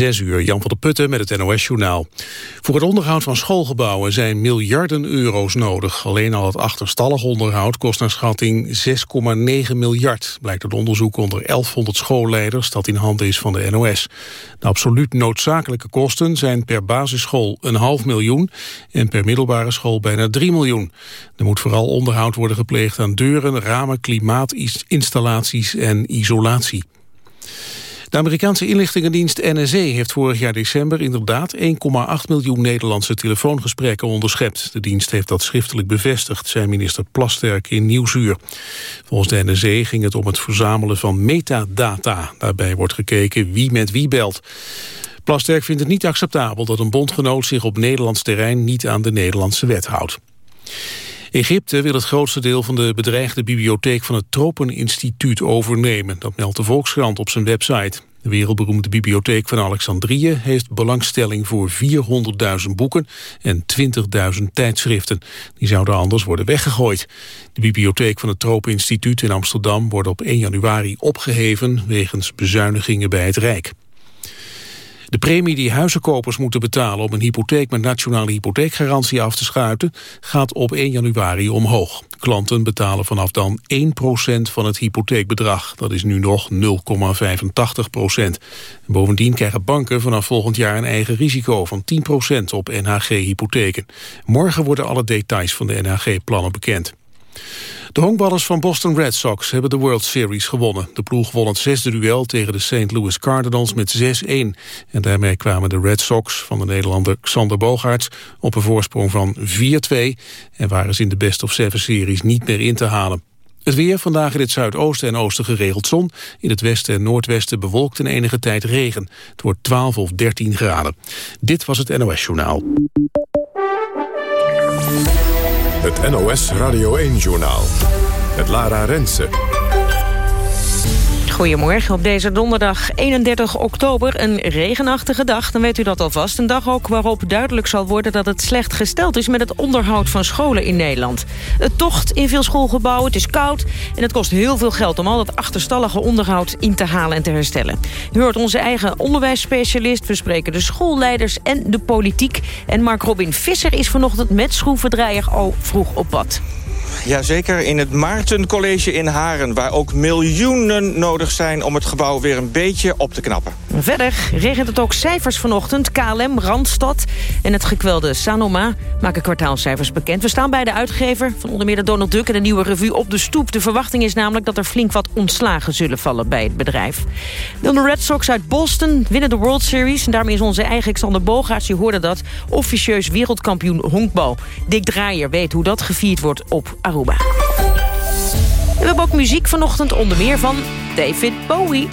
Zes uur, Jan van der Putten met het NOS-journaal. Voor het onderhoud van schoolgebouwen zijn miljarden euro's nodig. Alleen al het achterstallig onderhoud kost naar schatting 6,9 miljard... blijkt uit onderzoek onder 1100 schoolleiders dat in handen is van de NOS. De absoluut noodzakelijke kosten zijn per basisschool een half miljoen... en per middelbare school bijna 3 miljoen. Er moet vooral onderhoud worden gepleegd aan deuren, ramen, klimaatinstallaties en isolatie. De Amerikaanse inlichtingendienst NSE heeft vorig jaar december inderdaad 1,8 miljoen Nederlandse telefoongesprekken onderschept. De dienst heeft dat schriftelijk bevestigd, zei minister Plasterk in Nieuwsuur. Volgens de NSE ging het om het verzamelen van metadata. Daarbij wordt gekeken wie met wie belt. Plasterk vindt het niet acceptabel dat een bondgenoot zich op Nederlands terrein niet aan de Nederlandse wet houdt. Egypte wil het grootste deel van de bedreigde bibliotheek van het Tropeninstituut overnemen. Dat meldt de Volkskrant op zijn website. De wereldberoemde bibliotheek van Alexandrië heeft belangstelling voor 400.000 boeken en 20.000 tijdschriften. Die zouden anders worden weggegooid. De bibliotheek van het Tropeninstituut in Amsterdam wordt op 1 januari opgeheven wegens bezuinigingen bij het Rijk. De premie die huizenkopers moeten betalen om een hypotheek met nationale hypotheekgarantie af te schuiten gaat op 1 januari omhoog. Klanten betalen vanaf dan 1% van het hypotheekbedrag. Dat is nu nog 0,85%. Bovendien krijgen banken vanaf volgend jaar een eigen risico van 10% op NHG-hypotheken. Morgen worden alle details van de NHG-plannen bekend. De honkballers van Boston Red Sox hebben de World Series gewonnen. De ploeg won het zesde duel tegen de St. Louis Cardinals met 6-1. En daarmee kwamen de Red Sox van de Nederlander Xander Bogaerts op een voorsprong van 4-2... en waren ze in de best of seven series niet meer in te halen. Het weer, vandaag in het zuidoosten en oosten geregeld zon. In het westen en noordwesten bewolkt en enige tijd regen. Het wordt 12 of 13 graden. Dit was het NOS Journaal. Het NOS Radio 1-journaal. Het Lara Rensen. Goedemorgen op deze donderdag 31 oktober. Een regenachtige dag, dan weet u dat alvast. Een dag ook waarop duidelijk zal worden dat het slecht gesteld is... met het onderhoud van scholen in Nederland. Het tocht in veel schoolgebouwen, het is koud... en het kost heel veel geld om al dat achterstallige onderhoud in te halen en te herstellen. U hoort onze eigen onderwijsspecialist. We spreken de schoolleiders en de politiek. En Mark Robin Visser is vanochtend met schroevendraaier al vroeg op pad. Jazeker, in het Maarten College in Haren... waar ook miljoenen nodig zijn om het gebouw weer een beetje op te knappen. Verder regent het ook cijfers vanochtend. KLM, Randstad en het gekwelde Sanoma maken kwartaalcijfers bekend. We staan bij de uitgever van onder meer de Donald Duck... en de nieuwe revue op de stoep. De verwachting is namelijk dat er flink wat ontslagen zullen vallen bij het bedrijf. De Red Sox uit Boston winnen de World Series... en daarmee is onze eigen Xander Bogaerts, je hoorde dat... officieus wereldkampioen honkbal. Dick Draaier weet hoe dat gevierd wordt op Aruba. We hebben ook muziek vanochtend, onder meer van David Bowie.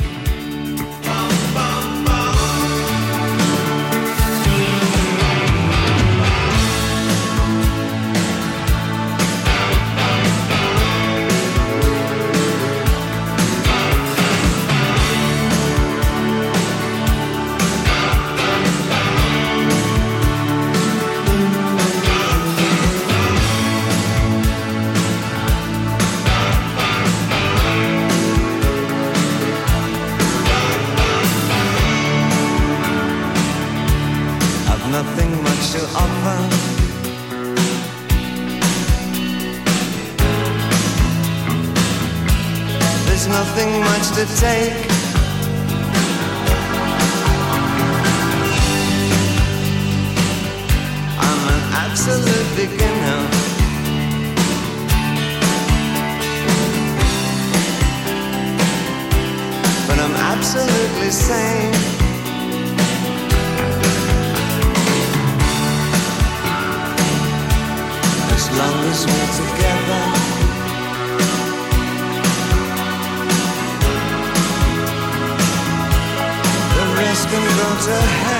To offer. There's nothing much to take. I'm an absolute beginner. But I'm absolutely sane. To hell.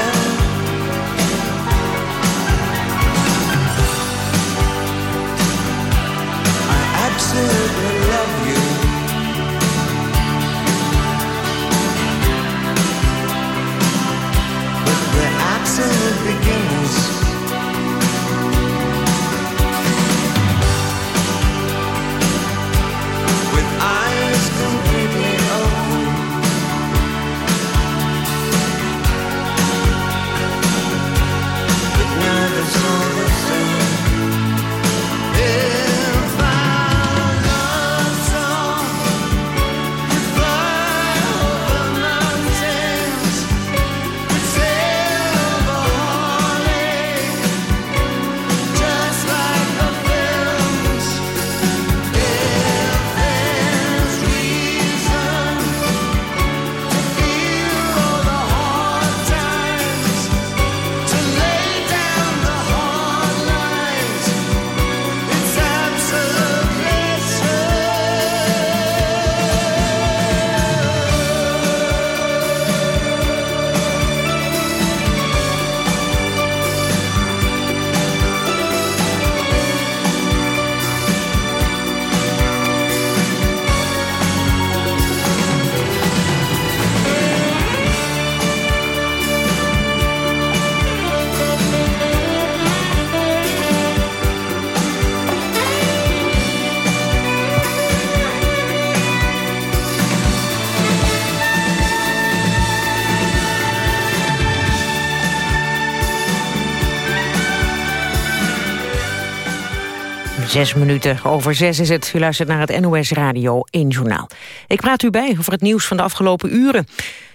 Zes minuten over zes is het. U luistert naar het NOS Radio 1 Journaal. Ik praat u bij over het nieuws van de afgelopen uren.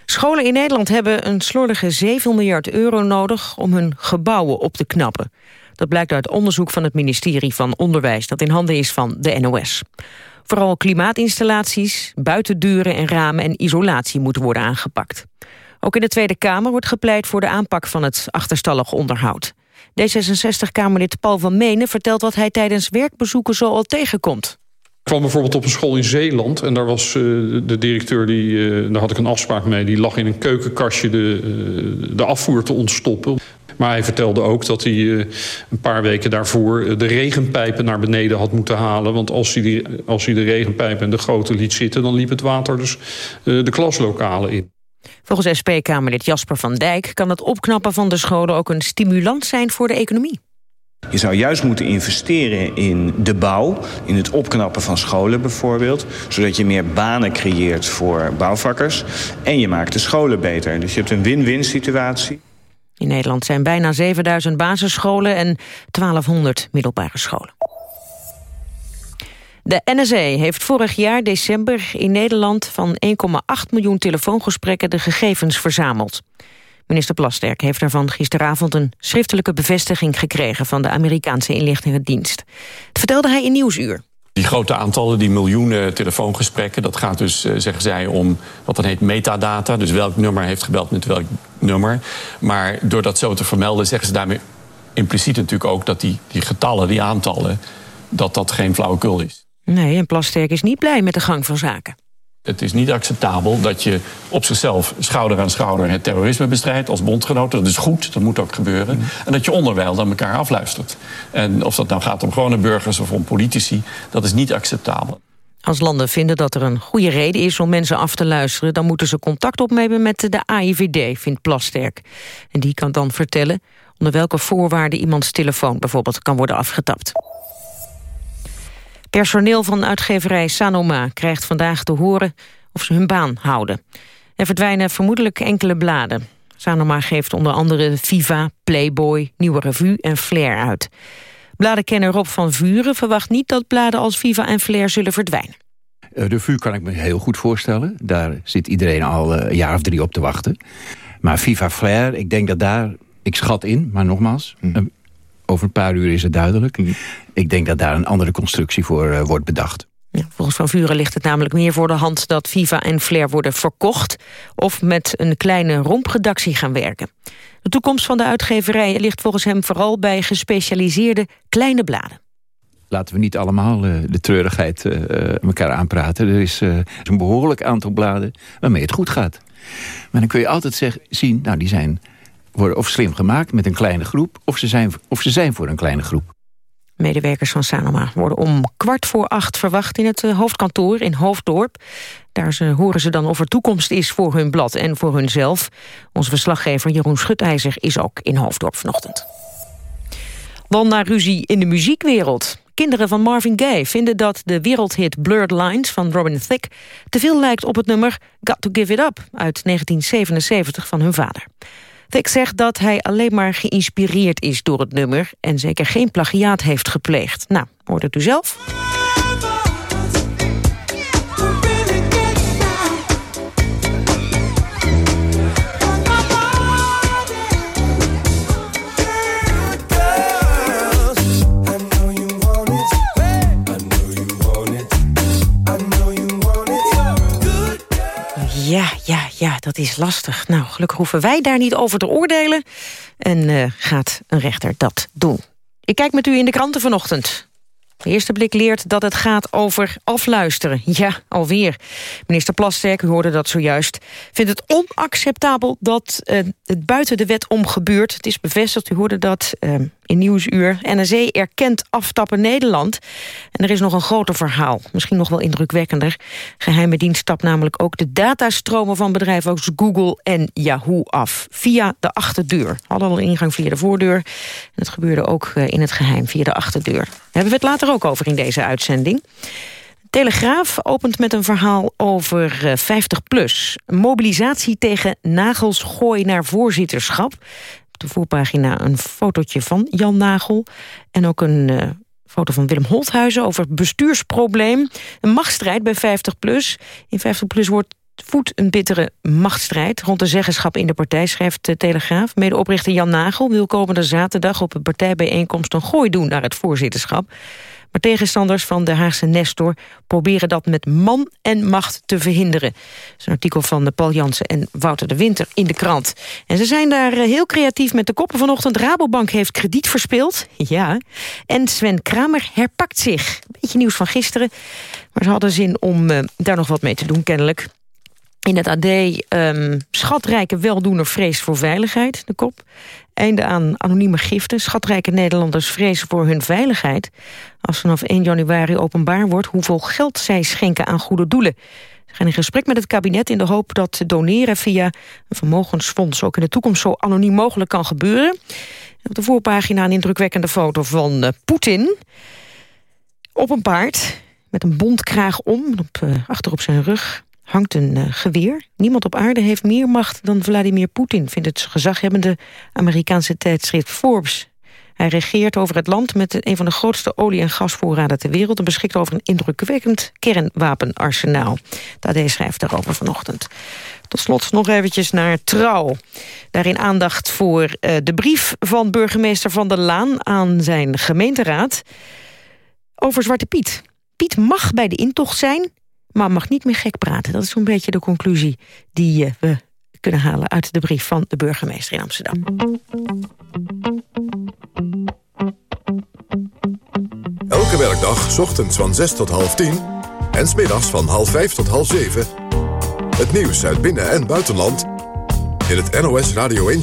Scholen in Nederland hebben een slordige 7 miljard euro nodig... om hun gebouwen op te knappen. Dat blijkt uit onderzoek van het ministerie van Onderwijs... dat in handen is van de NOS. Vooral klimaatinstallaties, buitendeuren en ramen en isolatie moeten worden aangepakt. Ook in de Tweede Kamer wordt gepleit voor de aanpak van het achterstallig onderhoud. D66-Kamerlid Paul van Menen vertelt wat hij tijdens werkbezoeken zo al tegenkomt. Ik kwam bijvoorbeeld op een school in Zeeland en daar was uh, de directeur, die, uh, daar had ik een afspraak mee, die lag in een keukenkastje de, uh, de afvoer te ontstoppen. Maar hij vertelde ook dat hij een paar weken daarvoor de regenpijpen naar beneden had moeten halen. Want als hij, die, als de regenpijpen en de goten liet zitten, dan liep het water dus de klaslokalen in. Volgens SP-Kamerlid Jasper van Dijk kan het opknappen van de scholen ook een stimulans zijn voor de economie. Je zou juist moeten investeren in de bouw, in het opknappen van scholen bijvoorbeeld. Zodat je meer banen creëert voor bouwvakkers. En je maakt de scholen beter. Dus je hebt een win-win situatie. In Nederland zijn bijna 7000 basisscholen en 1200 middelbare scholen. De NSA heeft vorig jaar december in Nederland van 1,8 miljoen telefoongesprekken de gegevens verzameld. Minister Plasterk heeft daarvan gisteravond een schriftelijke bevestiging gekregen van de Amerikaanse inlichtingendienst. Dat vertelde hij in Nieuwsuur. Die grote aantallen, die miljoenen telefoongesprekken... dat gaat dus, uh, zeggen zij, om wat dan heet metadata. Dus welk nummer heeft gebeld met welk nummer. Maar door dat zo te vermelden zeggen ze daarmee impliciet natuurlijk ook... dat die, die getallen, die aantallen, dat dat geen flauwekul is. Nee, en Plasterk is niet blij met de gang van zaken. Het is niet acceptabel dat je op zichzelf schouder aan schouder het terrorisme bestrijdt als bondgenoten. Dat is goed, dat moet ook gebeuren. Mm. En dat je onderwijl dan elkaar afluistert. En of dat nou gaat om gewone burgers of om politici, dat is niet acceptabel. Als landen vinden dat er een goede reden is om mensen af te luisteren... dan moeten ze contact opnemen met de AIVD, vindt Plasterk. En die kan dan vertellen onder welke voorwaarden iemands telefoon bijvoorbeeld kan worden afgetapt. Personeel van uitgeverij Sanoma krijgt vandaag te horen of ze hun baan houden. Er verdwijnen vermoedelijk enkele bladen. Sanoma geeft onder andere Viva, Playboy, Nieuwe Revue en Flair uit. Bladenkenner Rob van Vuren verwacht niet dat bladen als Viva en Flair zullen verdwijnen. De Revue kan ik me heel goed voorstellen. Daar zit iedereen al een jaar of drie op te wachten. Maar Viva Flair, ik denk dat daar, ik schat in, maar nogmaals... Hm. Over een paar uur is het duidelijk. Ik denk dat daar een andere constructie voor uh, wordt bedacht. Ja, volgens Van Vuren ligt het namelijk meer voor de hand... dat Viva en Flair worden verkocht... of met een kleine rompredactie gaan werken. De toekomst van de uitgeverijen ligt volgens hem vooral... bij gespecialiseerde kleine bladen. Laten we niet allemaal uh, de treurigheid uh, elkaar aanpraten. Er is een behoorlijk aantal bladen waarmee het goed gaat. Maar dan kun je altijd zeg, zien, nou die zijn worden of slim gemaakt met een kleine groep... of ze zijn, of ze zijn voor een kleine groep. Medewerkers van Sanoma worden om kwart voor acht verwacht... in het eh, hoofdkantoor in Hoofddorp. Daar ze, horen ze dan of er toekomst is voor hun blad en voor hunzelf. Onze verslaggever Jeroen Schutijzer is ook in Hoofddorp vanochtend. Dan naar ruzie in de muziekwereld. Kinderen van Marvin Gaye vinden dat de wereldhit Blurred Lines van Robin Thicke... te veel lijkt op het nummer Got to Give It Up uit 1977 van hun vader. Thick zegt dat hij alleen maar geïnspireerd is door het nummer... en zeker geen plagiaat heeft gepleegd. Nou, hoort het u zelf? Ja, ja, ja, dat is lastig. Nou, gelukkig hoeven wij daar niet over te oordelen. En uh, gaat een rechter dat doen. Ik kijk met u in de kranten vanochtend. De eerste blik leert dat het gaat over afluisteren. Ja, alweer. Minister Plasterk, u hoorde dat zojuist, vindt het onacceptabel dat uh, het buiten de wet om gebeurt. Het is bevestigd, u hoorde dat uh, in Nieuwsuur. NRC erkent aftappen Nederland. En er is nog een groter verhaal, misschien nog wel indrukwekkender. Geheime dienst stapt namelijk ook de datastromen van bedrijven als Google en Yahoo af. Via de achterdeur. Hadden al ingang via de voordeur. En het gebeurde ook uh, in het geheim via de achterdeur. Hebben we het later ook over in deze uitzending. Telegraaf opent met een verhaal over 50PLUS. Mobilisatie tegen nagelsgooi naar voorzitterschap. Op de voorpagina een fotootje van Jan Nagel. En ook een uh, Foto van Willem Holthuizen over bestuursprobleem. Een machtsstrijd bij 50PLUS. In 50PLUS wordt voedt een bittere machtsstrijd rond de zeggenschap in de partij, schrijft de Telegraaf. Medeoprichter Jan Nagel wil komende zaterdag op een partijbijeenkomst een gooi doen naar het voorzitterschap. Maar tegenstanders van de Haagse Nestor proberen dat met man en macht te verhinderen. Dat is een artikel van Paul Jansen en Wouter de Winter in de krant. En ze zijn daar eh, heel creatief met de koppen vanochtend. Rabobank heeft krediet verspeeld, ja. En Sven Kramer herpakt zich. Beetje nieuws van gisteren. Maar ze hadden zin om uh, daar nog wat mee te doen, kennelijk. In het AD um, schatrijke weldoener vreest voor veiligheid, de kop. Einde aan anonieme giften. Schatrijke Nederlanders vrezen voor hun veiligheid. Als vanaf 1 januari openbaar wordt hoeveel geld zij schenken aan goede doelen. Ze gaan in gesprek met het kabinet in de hoop dat doneren via een vermogensfonds ook in de toekomst zo anoniem mogelijk kan gebeuren. Op de voorpagina een indrukwekkende foto van uh, Poetin. Op een paard, met een bondkraag om, op, uh, achter op zijn rug hangt een uh, geweer. Niemand op aarde heeft meer macht dan Vladimir Poetin... vindt het gezaghebbende Amerikaanse tijdschrift Forbes. Hij regeert over het land met een van de grootste olie- en gasvoorraden ter wereld... en beschikt over een indrukwekkend kernwapenarsenaal. Tadee schrijft daarover vanochtend. Tot slot nog eventjes naar Trouw. Daarin aandacht voor uh, de brief van burgemeester Van der Laan... aan zijn gemeenteraad over Zwarte Piet. Piet mag bij de intocht zijn, maar mag niet meer gek praten. Dat is zo'n beetje de conclusie die uh, we kunnen halen uit de brief van de burgemeester in Amsterdam. Elke werkdag, ochtends van 6 tot half 10 en smiddags van half 5 tot half 7. Het nieuws uit binnen- en buitenland in het NOS Radio 1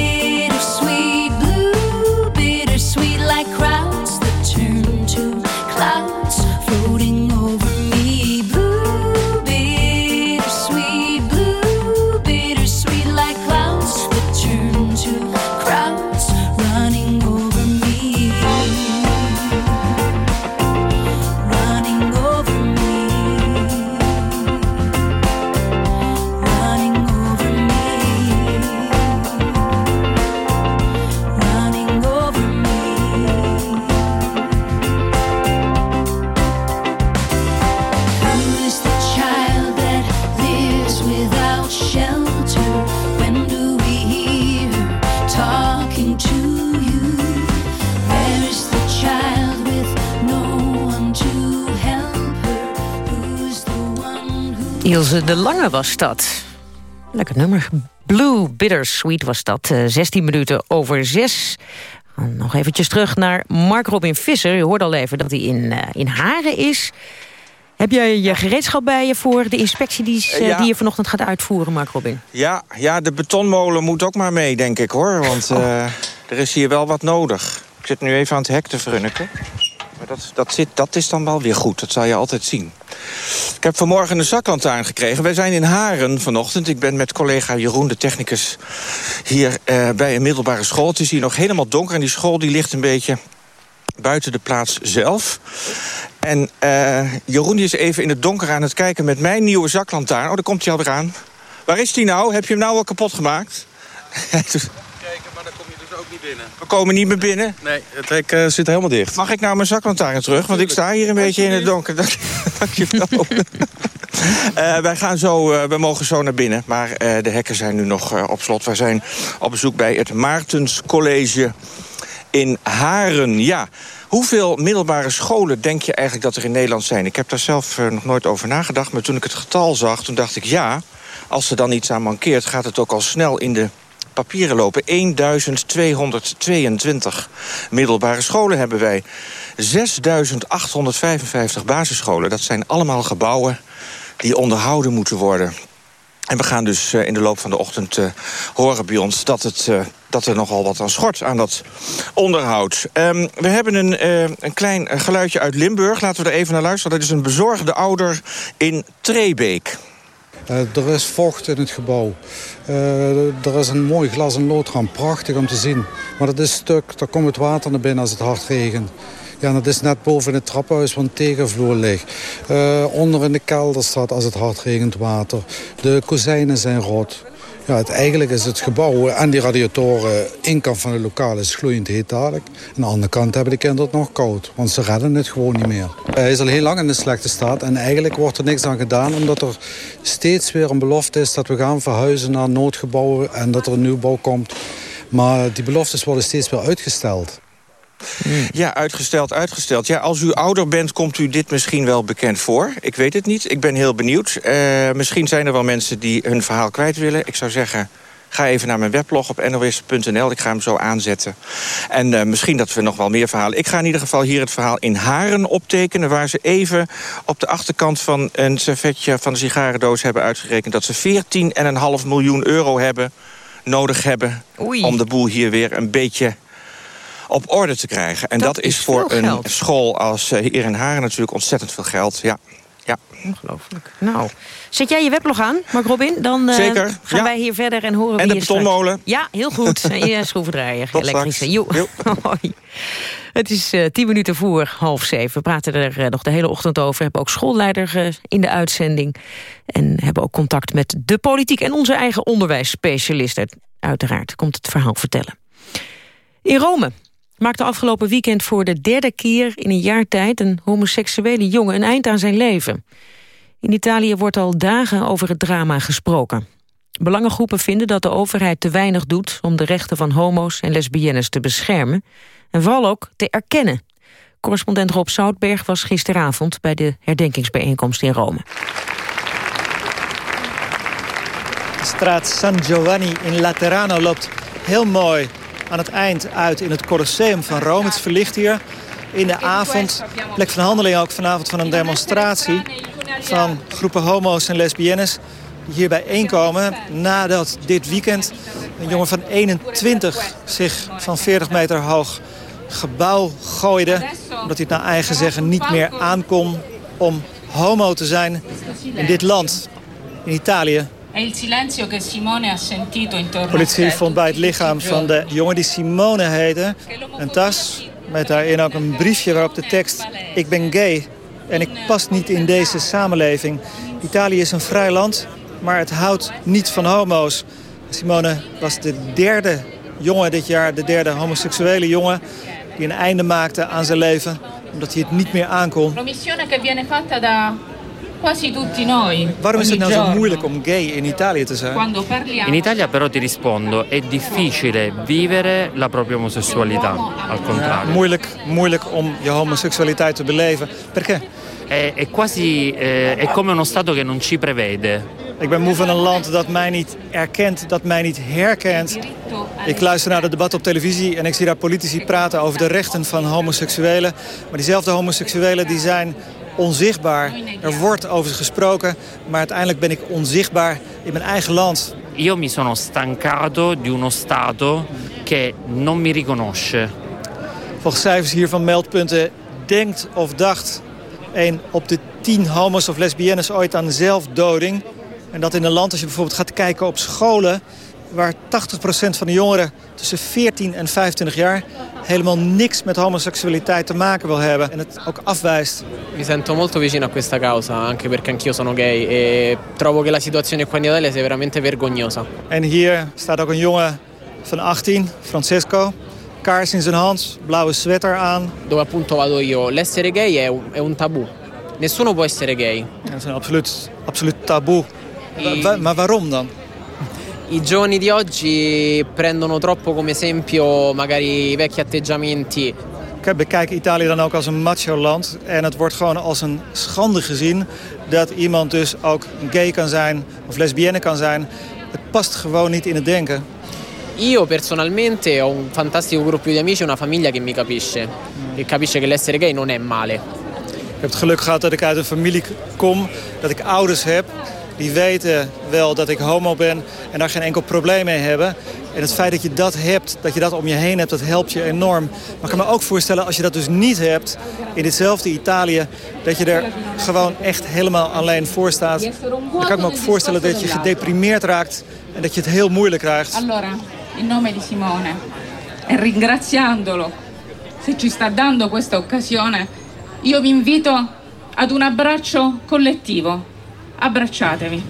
Ilse de Lange was dat. Lekker nummer. Blue Bittersweet was dat. eh, 16 minuten over 6. Nog eventjes terug naar Mark Robin Visser. Je hoorde al even dat hij in, eh, in Haren is. Heb jij je gereedschap bij je voor de inspectie die, eh, Ja. die je vanochtend gaat uitvoeren, Mark Robin? Ja, ja, de betonmolen moet ook maar mee, denk ik, hoor. Want Oh. eh, er is hier wel wat nodig. Ik zit nu even aan het hek te frunniken. Maar dat, dat, zit, dat is dan wel weer goed, dat zal je altijd zien. Ik heb vanmorgen een zaklantaarn gekregen. Wij zijn in Haren vanochtend. Ik ben met collega Jeroen, de technicus, hier eh, bij een middelbare school. Het is hier nog helemaal donker en die school die ligt een beetje buiten de plaats zelf. En eh, Jeroen die is even in het donker aan het kijken met mijn nieuwe zaklantaarn. Oh, daar komt hij alweer aan. Waar is die nou? Heb je hem nou al kapot gemaakt? Kijken, maar dan kom je dus ook niet binnen. We komen niet meer binnen. Nee, het hek eh, zit helemaal dicht. Mag ik nou mijn zaklantaarn terug? Want ik sta hier een beetje in het donker. Dank, dank je wel. Eh, wij gaan zo, eh, we mogen zo naar binnen. Maar eh, de hekken zijn nu nog eh, op slot. Wij zijn op bezoek bij het Maartens College in Haren. Ja, hoeveel middelbare scholen denk je eigenlijk dat er in Nederland zijn? Ik heb daar zelf nog nooit over nagedacht. Maar toen ik het getal zag, toen dacht ik ja... als er dan iets aan mankeert, gaat het ook al snel in de papieren lopen. 1222 middelbare scholen hebben wij. 6855 basisscholen. Dat zijn allemaal gebouwen die onderhouden moeten worden. En we gaan dus eh, in de loop van de ochtend eh, horen bij ons... Dat, het, eh, dat er nogal wat aan schort aan dat onderhoud. Ehm, we hebben een, een klein geluidje uit Limburg. Laten we er even naar luisteren. Dat is een bezorgde ouder in Trebeek. Eh, er is vocht in het gebouw. Eh, er is een mooi glas- en loodraam, prachtig om te zien. Maar dat is stuk, daar komt het water naar binnen als het hard regent. Ja, dat is net boven het trappenhuis waar een tegenvloer ligt. Eh, onder in de kelder staat als het hard regent water. De kozijnen zijn rot. Ja, het, eigenlijk is het gebouw en die radiatoren... één kant van het lokaal is gloeiend heet dadelijk. Aan de andere kant hebben de kinderen het nog koud. Want ze redden het gewoon niet meer. Hij is al heel lang in een slechte staat. En eigenlijk wordt er niks aan gedaan. Omdat er steeds weer een belofte is dat we gaan verhuizen naar noodgebouwen. En dat er een nieuwbouw komt. Maar die beloftes worden steeds weer uitgesteld. Ja, uitgesteld, uitgesteld. Ja, als u ouder bent, komt u dit misschien wel bekend voor. Ik weet het niet. Ik ben heel benieuwd. Eh, misschien zijn er wel mensen die hun verhaal kwijt willen. Ik zou zeggen, ga even naar mijn weblog op nos.nl. Ik ga hem zo aanzetten. En eh, misschien dat we nog wel meer verhalen. Ik ga in ieder geval hier het verhaal in Haren optekenen... waar ze even op de achterkant van een servetje van de sigarendoos hebben uitgerekend... dat ze 14,5 miljoen euro hebben, nodig hebben... om de boel hier weer een beetje op orde te krijgen. En dat, Dat is voor een geld. school als eh, hier in Haren natuurlijk ontzettend veel geld. Ja. Ja. Ongelooflijk. Nou, zet jij je weblog aan, Mark Robin? Dan eh, Zeker, gaan ja. wij hier verder en horen En wie de betonmolen. Ja, heel goed. En je schroevendraaier, Tot elektrische. Jo. Hoi. Het is eh, tien minuten voor half zeven. We praten er nog de hele ochtend over. Hebben ook schoolleider in de uitzending. En hebben ook contact met de politiek en onze eigen onderwijsspecialisten. Uiteraard komt het verhaal vertellen. In Rome maakte afgelopen weekend voor de derde keer in een jaar tijd... een homoseksuele jongen een eind aan zijn leven. In Italië wordt al dagen over het drama gesproken. Belangengroepen vinden dat de overheid te weinig doet... om de rechten van homo's en lesbiennes te beschermen... en vooral ook te erkennen. Correspondent Rob Zoutberg was gisteravond... bij de herdenkingsbijeenkomst in Rome. De straat San Giovanni in Laterano loopt heel mooi aan het eind uit in het Colosseum van Rome. Het verlicht hier in de avond. Plek van handeling ook vanavond van een demonstratie van groepen homo's en lesbiennes die hier bijeenkomen nadat dit weekend een jongen van 21 zich van 40 meter hoog gebouw gooide. Omdat hij het naar eigen zeggen niet meer aankon om homo te zijn in dit land, in Italië. Politie vond bij het lichaam van de jongen die Simone heette... een tas met daarin ook een briefje waarop de tekst... ik ben gay en ik pas niet in deze samenleving. Italië is een vrij land, maar het houdt niet van homo's. Simone was de derde jongen dit jaar, de derde homoseksuele jongen... die een einde maakte aan zijn leven, omdat hij het niet meer aankon. Promissione che viene fatta da quasi tutti noi. Waarom is het nou zo moeilijk om gay in Italië te zijn? Quando parliamo In Italia però ti rispondo, è difficile vivere la propria omosessualità, al Ja, contrario. moeilijk, moeilijk om je homoseksualiteit te beleven. Perché? È, è quasi eh, è come uno Stato che non ci prevede. Ik ben moe van een land dat mij niet erkent, dat mij niet herkent. Ik luister naar de debat op televisie en ik zie daar politici praten over de rechten van homoseksuelen. Maar diezelfde homoseksuelen die zijn onzichtbaar. Er wordt over ze gesproken, maar uiteindelijk ben ik onzichtbaar in mijn eigen land. Io mi sono stancato di uno Stato che non mi riconosce. Volgens cijfers hier van meldpunten denkt of dacht... een op de tien homo's of lesbiennes ooit aan zelfdoding. En dat in een land, als je bijvoorbeeld gaat kijken op scholen... waar 80% van de jongeren tussen 14 en 25 jaar... helemaal niks met homoseksualiteit te maken wil hebben. En het ook afwijst. Mi sento molto vicino a questa causa, anche perché anch'io sono gay e trovo che la situazione qua in Italia sia veramente vergognosa. En hier staat ook een jongen van 18, Francesco. Kaars in zijn hand, blauwe sweater aan. Dove appunto vado io, l'essere gay è un, è un tabù. Nessuno può essere gay. Dat is een absoluut, absoluut taboe. Maar waarom dan? I giovani di oggi prendono troppo come esempio magari i vecchi atteggiamenti. Kijk, Bekijk Italië dan ook als een macho-land. En het wordt gewoon als een schande gezien dat iemand dus ook gay kan zijn of lesbienne kan zijn. Het past gewoon niet in het denken. Io personalmente ho un fantastico gruppo di amici e una famiglia che mi capisce. Che capisce che l'essere gay non è male. Ik heb het geluk gehad dat ik uit een familie kom, dat ik ouders heb... die weten wel dat ik homo ben en daar geen enkel probleem mee hebben. En het feit dat je dat hebt, dat je dat om je heen hebt, dat helpt je enorm. Maar ik kan me ook voorstellen, als je dat dus niet hebt... in ditzelfde Italië, dat je er gewoon echt helemaal alleen voor staat. Dan kan ik me ook voorstellen dat je gedeprimeerd raakt... en dat je het heel moeilijk krijgt. Allora, in nome di Simone e ringraziandolo se ci sta dando questa occasione, io vi invito ad un abbraccio collettivo. Abbracciatevi.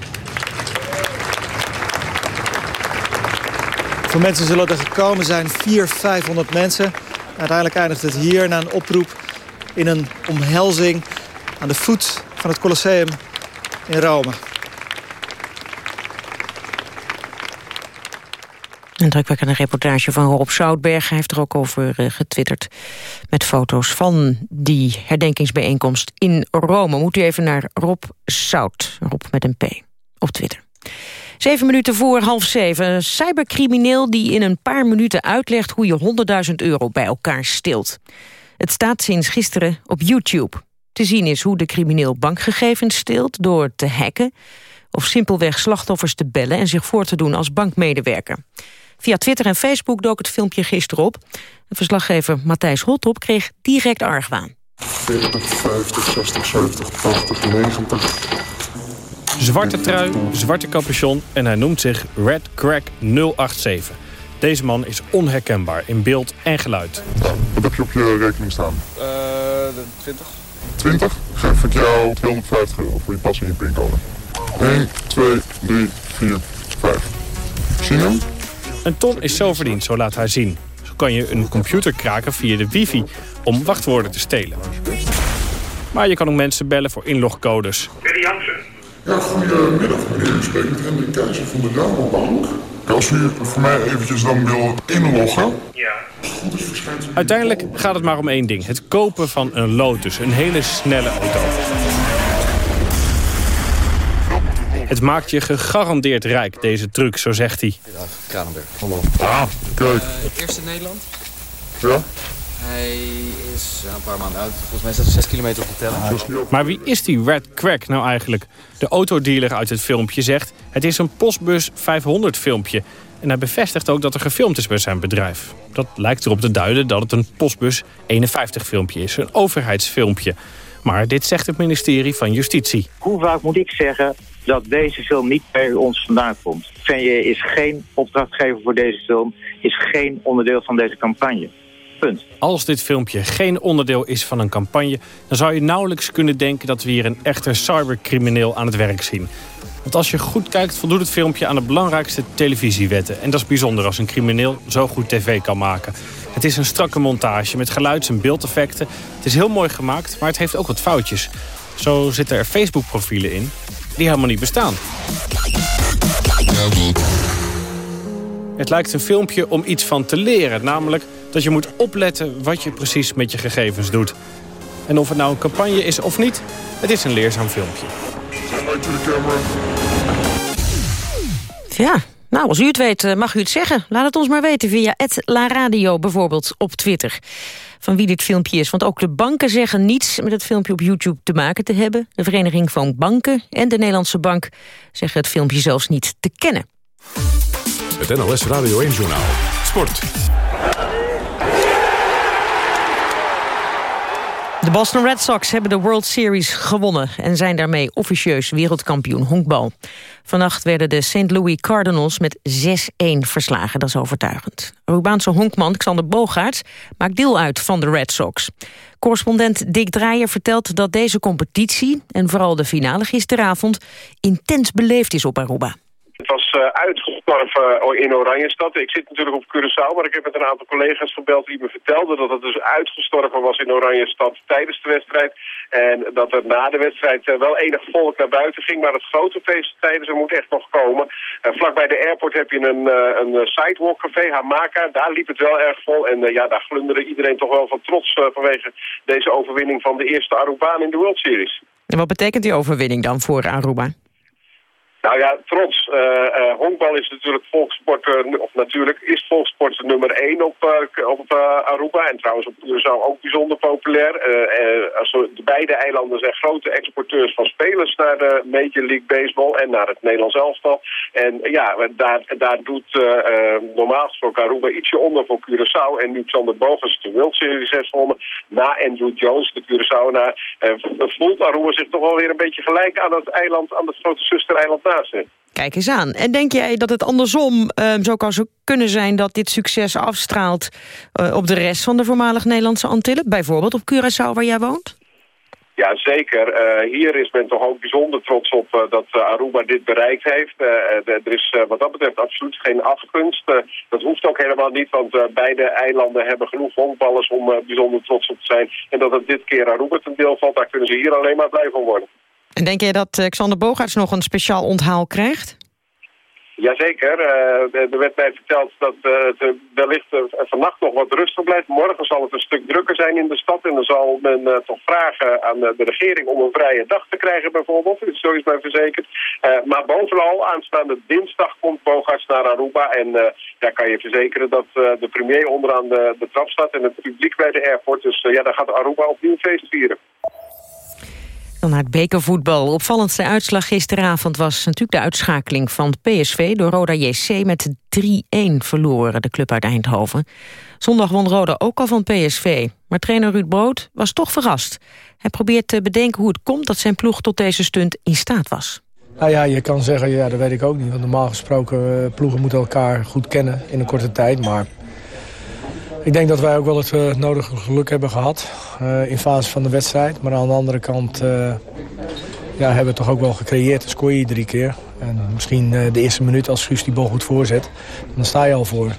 Voor mensen zullen er gekomen zijn 400, 500 mensen. Uiteindelijk eindigt het hier na een oproep in een omhelzing aan de voet van het Colosseum in Rome. Een reportage van Rob Zoutberg. Hij heeft er ook over eh, getwitterd met foto's van die herdenkingsbijeenkomst in Rome. Moet u even naar Rob Zout, Rob met een P, op Twitter. Zeven minuten voor half zeven. Cybercrimineel die in een paar minuten uitlegt... hoe je 100.000 euro bij elkaar stilt. Het staat sinds gisteren op YouTube. Te zien is hoe de crimineel bankgegevens stilt... door te hacken of simpelweg slachtoffers te bellen... en zich voor te doen als bankmedewerker. Via Twitter en Facebook dook het filmpje gisteren op. En verslaggever Matthijs Holtop kreeg direct argwaan. 40, 50, 60, 70, 80, 90. Zwarte trui, zwarte capuchon en hij noemt zich Red Crack 087. Deze man is onherkenbaar in beeld en geluid. Wat heb je op je rekening staan? Eh, de 20. 20? Geef ik jou 250 euro voor je pas en je pincode. 1, 2, 3, 4, 5. Zie je hem? Een ton is zo verdiend, zo laat hij zien. Zo kan je een computer kraken via de wifi om wachtwoorden te stelen. Maar je kan ook mensen bellen voor inlogcodes. Ja, goedemiddag meneer. U spreekt met Hendrik Keizer van de Rabobank. Als u voor mij eventjes dan wil inloggen. Ja. Goed is verschijnt. Uiteindelijk gaat het maar om één ding. Het kopen van een Lotus, een hele snelle auto. Het maakt je gegarandeerd rijk, deze truc, zo zegt hij. Kranenberg. Hallo. Ah, kijk. Eerst in Nederland. Ja? Hij is een paar maanden oud. Volgens mij staat er 6 kilometer op de teller. Maar wie is die Red Crack nou eigenlijk? De autodealer uit het filmpje zegt... het is een Postbus 500 filmpje. En hij bevestigt ook dat er gefilmd is bij zijn bedrijf. Dat lijkt erop te duiden dat het een Postbus 51 filmpje is. Een overheidsfilmpje. Maar dit zegt het ministerie van Justitie. Hoe vaak moet ik zeggen dat deze film niet bij ons vandaan komt? Venje is geen opdrachtgever voor deze film, is geen onderdeel van deze campagne. Punt. Als dit filmpje geen onderdeel is van een campagne... dan zou je nauwelijks kunnen denken dat we hier een echte cybercrimineel aan het werk zien. Want als je goed kijkt voldoet het filmpje aan de belangrijkste televisiewetten. En dat is bijzonder als een crimineel zo goed tv kan maken. Het is een strakke montage met geluids- en beeldeffecten. Het is heel mooi gemaakt, maar het heeft ook wat foutjes. Zo zitten er Facebook-profielen in die helemaal niet bestaan. Het lijkt een filmpje om iets van te leren. Namelijk dat je moet opletten wat je precies met je gegevens doet. En of het nou een campagne is of niet, het is een leerzaam filmpje. Ja, nou, als u het weet, eh, mag u het zeggen. Laat het ons maar weten via La Radio bijvoorbeeld op Twitter. Van wie dit filmpje is. Want ook de banken zeggen niets met het filmpje op YouTube te maken te hebben. De Vereniging van Banken en de Nederlandse Bank zeggen het filmpje zelfs niet te kennen. Het NOS Radio 1-journaal. Sport. De Boston Red Sox hebben de World Series gewonnen... en zijn daarmee officieus wereldkampioen honkbal. Vannacht werden de St. Louis Cardinals met 6-1 verslagen. Dat is overtuigend. Arubaanse honkman Xander Bogaerts maakt deel uit van de Red Sox. Correspondent Dick Draaier vertelt dat deze competitie... en vooral de finale gisteravond intens beleefd is op Aruba. Het was uh, uitgestorven in Oranjestad. Ik zit natuurlijk op Curaçao, maar ik heb met een aantal collega's gebeld die me vertelden dat het dus uitgestorven was in Oranjestad tijdens de wedstrijd. En dat er na de wedstrijd uh, wel enig volk naar buiten ging, maar het grote feest tijdens er moet echt nog komen. Uh, vlakbij de airport heb je een, een sidewalk café, Hamaka. Daar liep het wel erg vol en ja, daar glunderde iedereen toch wel van trots vanwege deze overwinning van de eerste Arubaan in de World Series. En wat betekent die overwinning dan voor Aruba? Nou ja, trots. Uh, uh, honkbal is natuurlijk volkssport, uh, of natuurlijk is volkssport nummer 1 op, op Aruba. En trouwens op Curaçao ook bijzonder populair. als de beide eilanden zijn grote exporteurs van spelers naar de Major League Baseball en naar het Nederlands elftal. En ja, daar, daar doet normaal gesproken Aruba ietsje onder voor Curaçao. En nu Xander Bogus de World Series heeft. Na Andrew Jones, de Curaçaoenaar, voelt Aruba zich toch wel weer een beetje gelijk aan het eiland, aan het grote zustereiland Kijk eens aan. En denk jij dat het andersom uh, zo kan zo kunnen zijn... dat dit succes afstraalt uh, op de rest van de voormalig Nederlandse Antillen? Bijvoorbeeld op Curaçao, waar jij woont? Ja, zeker. Uh, hier is men toch ook bijzonder trots op uh, dat Aruba dit bereikt heeft. er is wat dat betreft absoluut geen afgunst. dat hoeft ook helemaal niet, want beide eilanden hebben genoeg honkballers om bijzonder trots op te zijn. En dat het dit keer Aruba ten deel valt, daar kunnen ze hier alleen maar blij van worden. En denk jij dat Xander Bogaerts nog een speciaal onthaal krijgt? Jazeker. Uh, er werd mij verteld dat uh, wellicht uh, vannacht nog wat rustig blijft. Morgen zal het een stuk drukker zijn in de stad. En dan zal men toch vragen aan de regering om een vrije dag te krijgen bijvoorbeeld. Zo is mij verzekerd. maar bovenal aanstaande dinsdag komt Bogarts naar Aruba. En daar kan je verzekeren dat de premier onderaan de, de trap staat. En het publiek bij de airport. Dus ja, daar gaat Aruba opnieuw feest vieren. Dan naar het bekervoetbal. Opvallendste uitslag gisteravond was natuurlijk de uitschakeling van PSV... door Roda JC met 3-1 verloren, de club uit Eindhoven. Zondag won Roda ook al van PSV. Maar trainer Ruud Brood was toch verrast. Hij probeert te bedenken hoe het komt dat zijn ploeg tot deze stunt in staat was. Nou ja, je kan zeggen, ja, dat weet ik ook niet. Want normaal gesproken, uh, ploegen moeten elkaar goed kennen in een korte tijd. Maar ik denk dat wij ook wel het uh, nodige geluk hebben gehad uh, in fase van de wedstrijd. Maar aan de andere kant uh, ja, hebben we toch ook wel gecreëerd. Dan scoor je drie keer. En misschien de eerste minuut als Guus die bal goed voorzet, dan sta je al voor.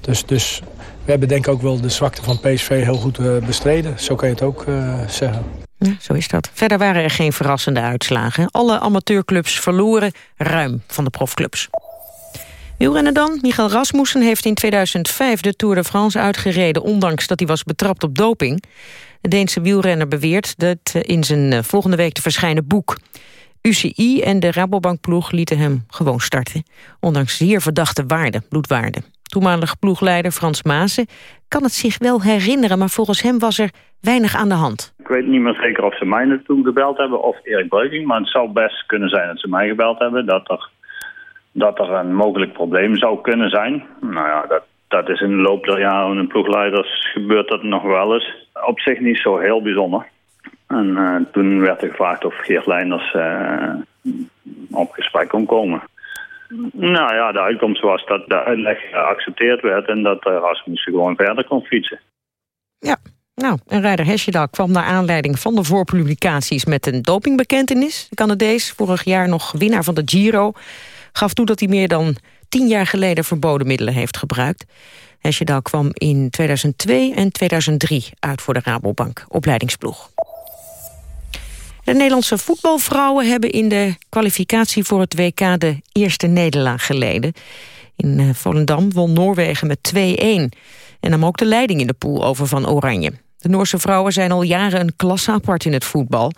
Dus, dus we hebben denk ik ook wel de zwakte van PSV heel goed bestreden. Zo kan je het ook zeggen. Ja, zo is dat. Verder waren er geen verrassende uitslagen. Alle amateurclubs verloren ruim van de profclubs. Wielrennen dan. Michael Rasmussen heeft in 2005 de Tour de France uitgereden... ondanks dat hij was betrapt op doping. De Deense wielrenner beweert dat in zijn eh, volgende week te verschijnen boek. UCI en de Rabobankploeg lieten hem gewoon starten. Ondanks zeer verdachte waarden, bloedwaarden. Toenmalig ploegleider Frans Maassen kan het zich wel herinneren... maar volgens hem was er weinig aan de hand. Ik weet niet meer zeker of ze mij toen gebeld hebben of Erik Breuging... maar het zou best kunnen zijn dat ze mij gebeld hebben... dat er dat er een mogelijk probleem zou kunnen zijn. Nou ja, dat, dat is in de loop der jaren en ploegleiders gebeurt dat nog wel eens. Op zich niet zo heel bijzonder. En uh, toen werd er gevraagd of Geert Leinders uh, op gesprek kon komen. Nou ja, de uitkomst was dat de uitleg geaccepteerd werd... en dat Rasmus gewoon verder kon fietsen. Ja, nou, en Rijder Hesjedal kwam naar aanleiding van de voorpublicaties... met een dopingbekentenis. De Canadees, vorig jaar nog winnaar van de Giro gaf toe dat hij meer dan tien jaar geleden verboden middelen heeft gebruikt. Hesjedal kwam in 2002 en 2003 uit voor de Rabobank opleidingsploeg. De Nederlandse voetbalvrouwen hebben in de kwalificatie voor het WK de eerste nederlaag geleden. In eh, Volendam won Noorwegen met 2-1 en nam ook de leiding in de pool over van Oranje. De Noorse vrouwen zijn al jaren een klasse apart in het voetbal.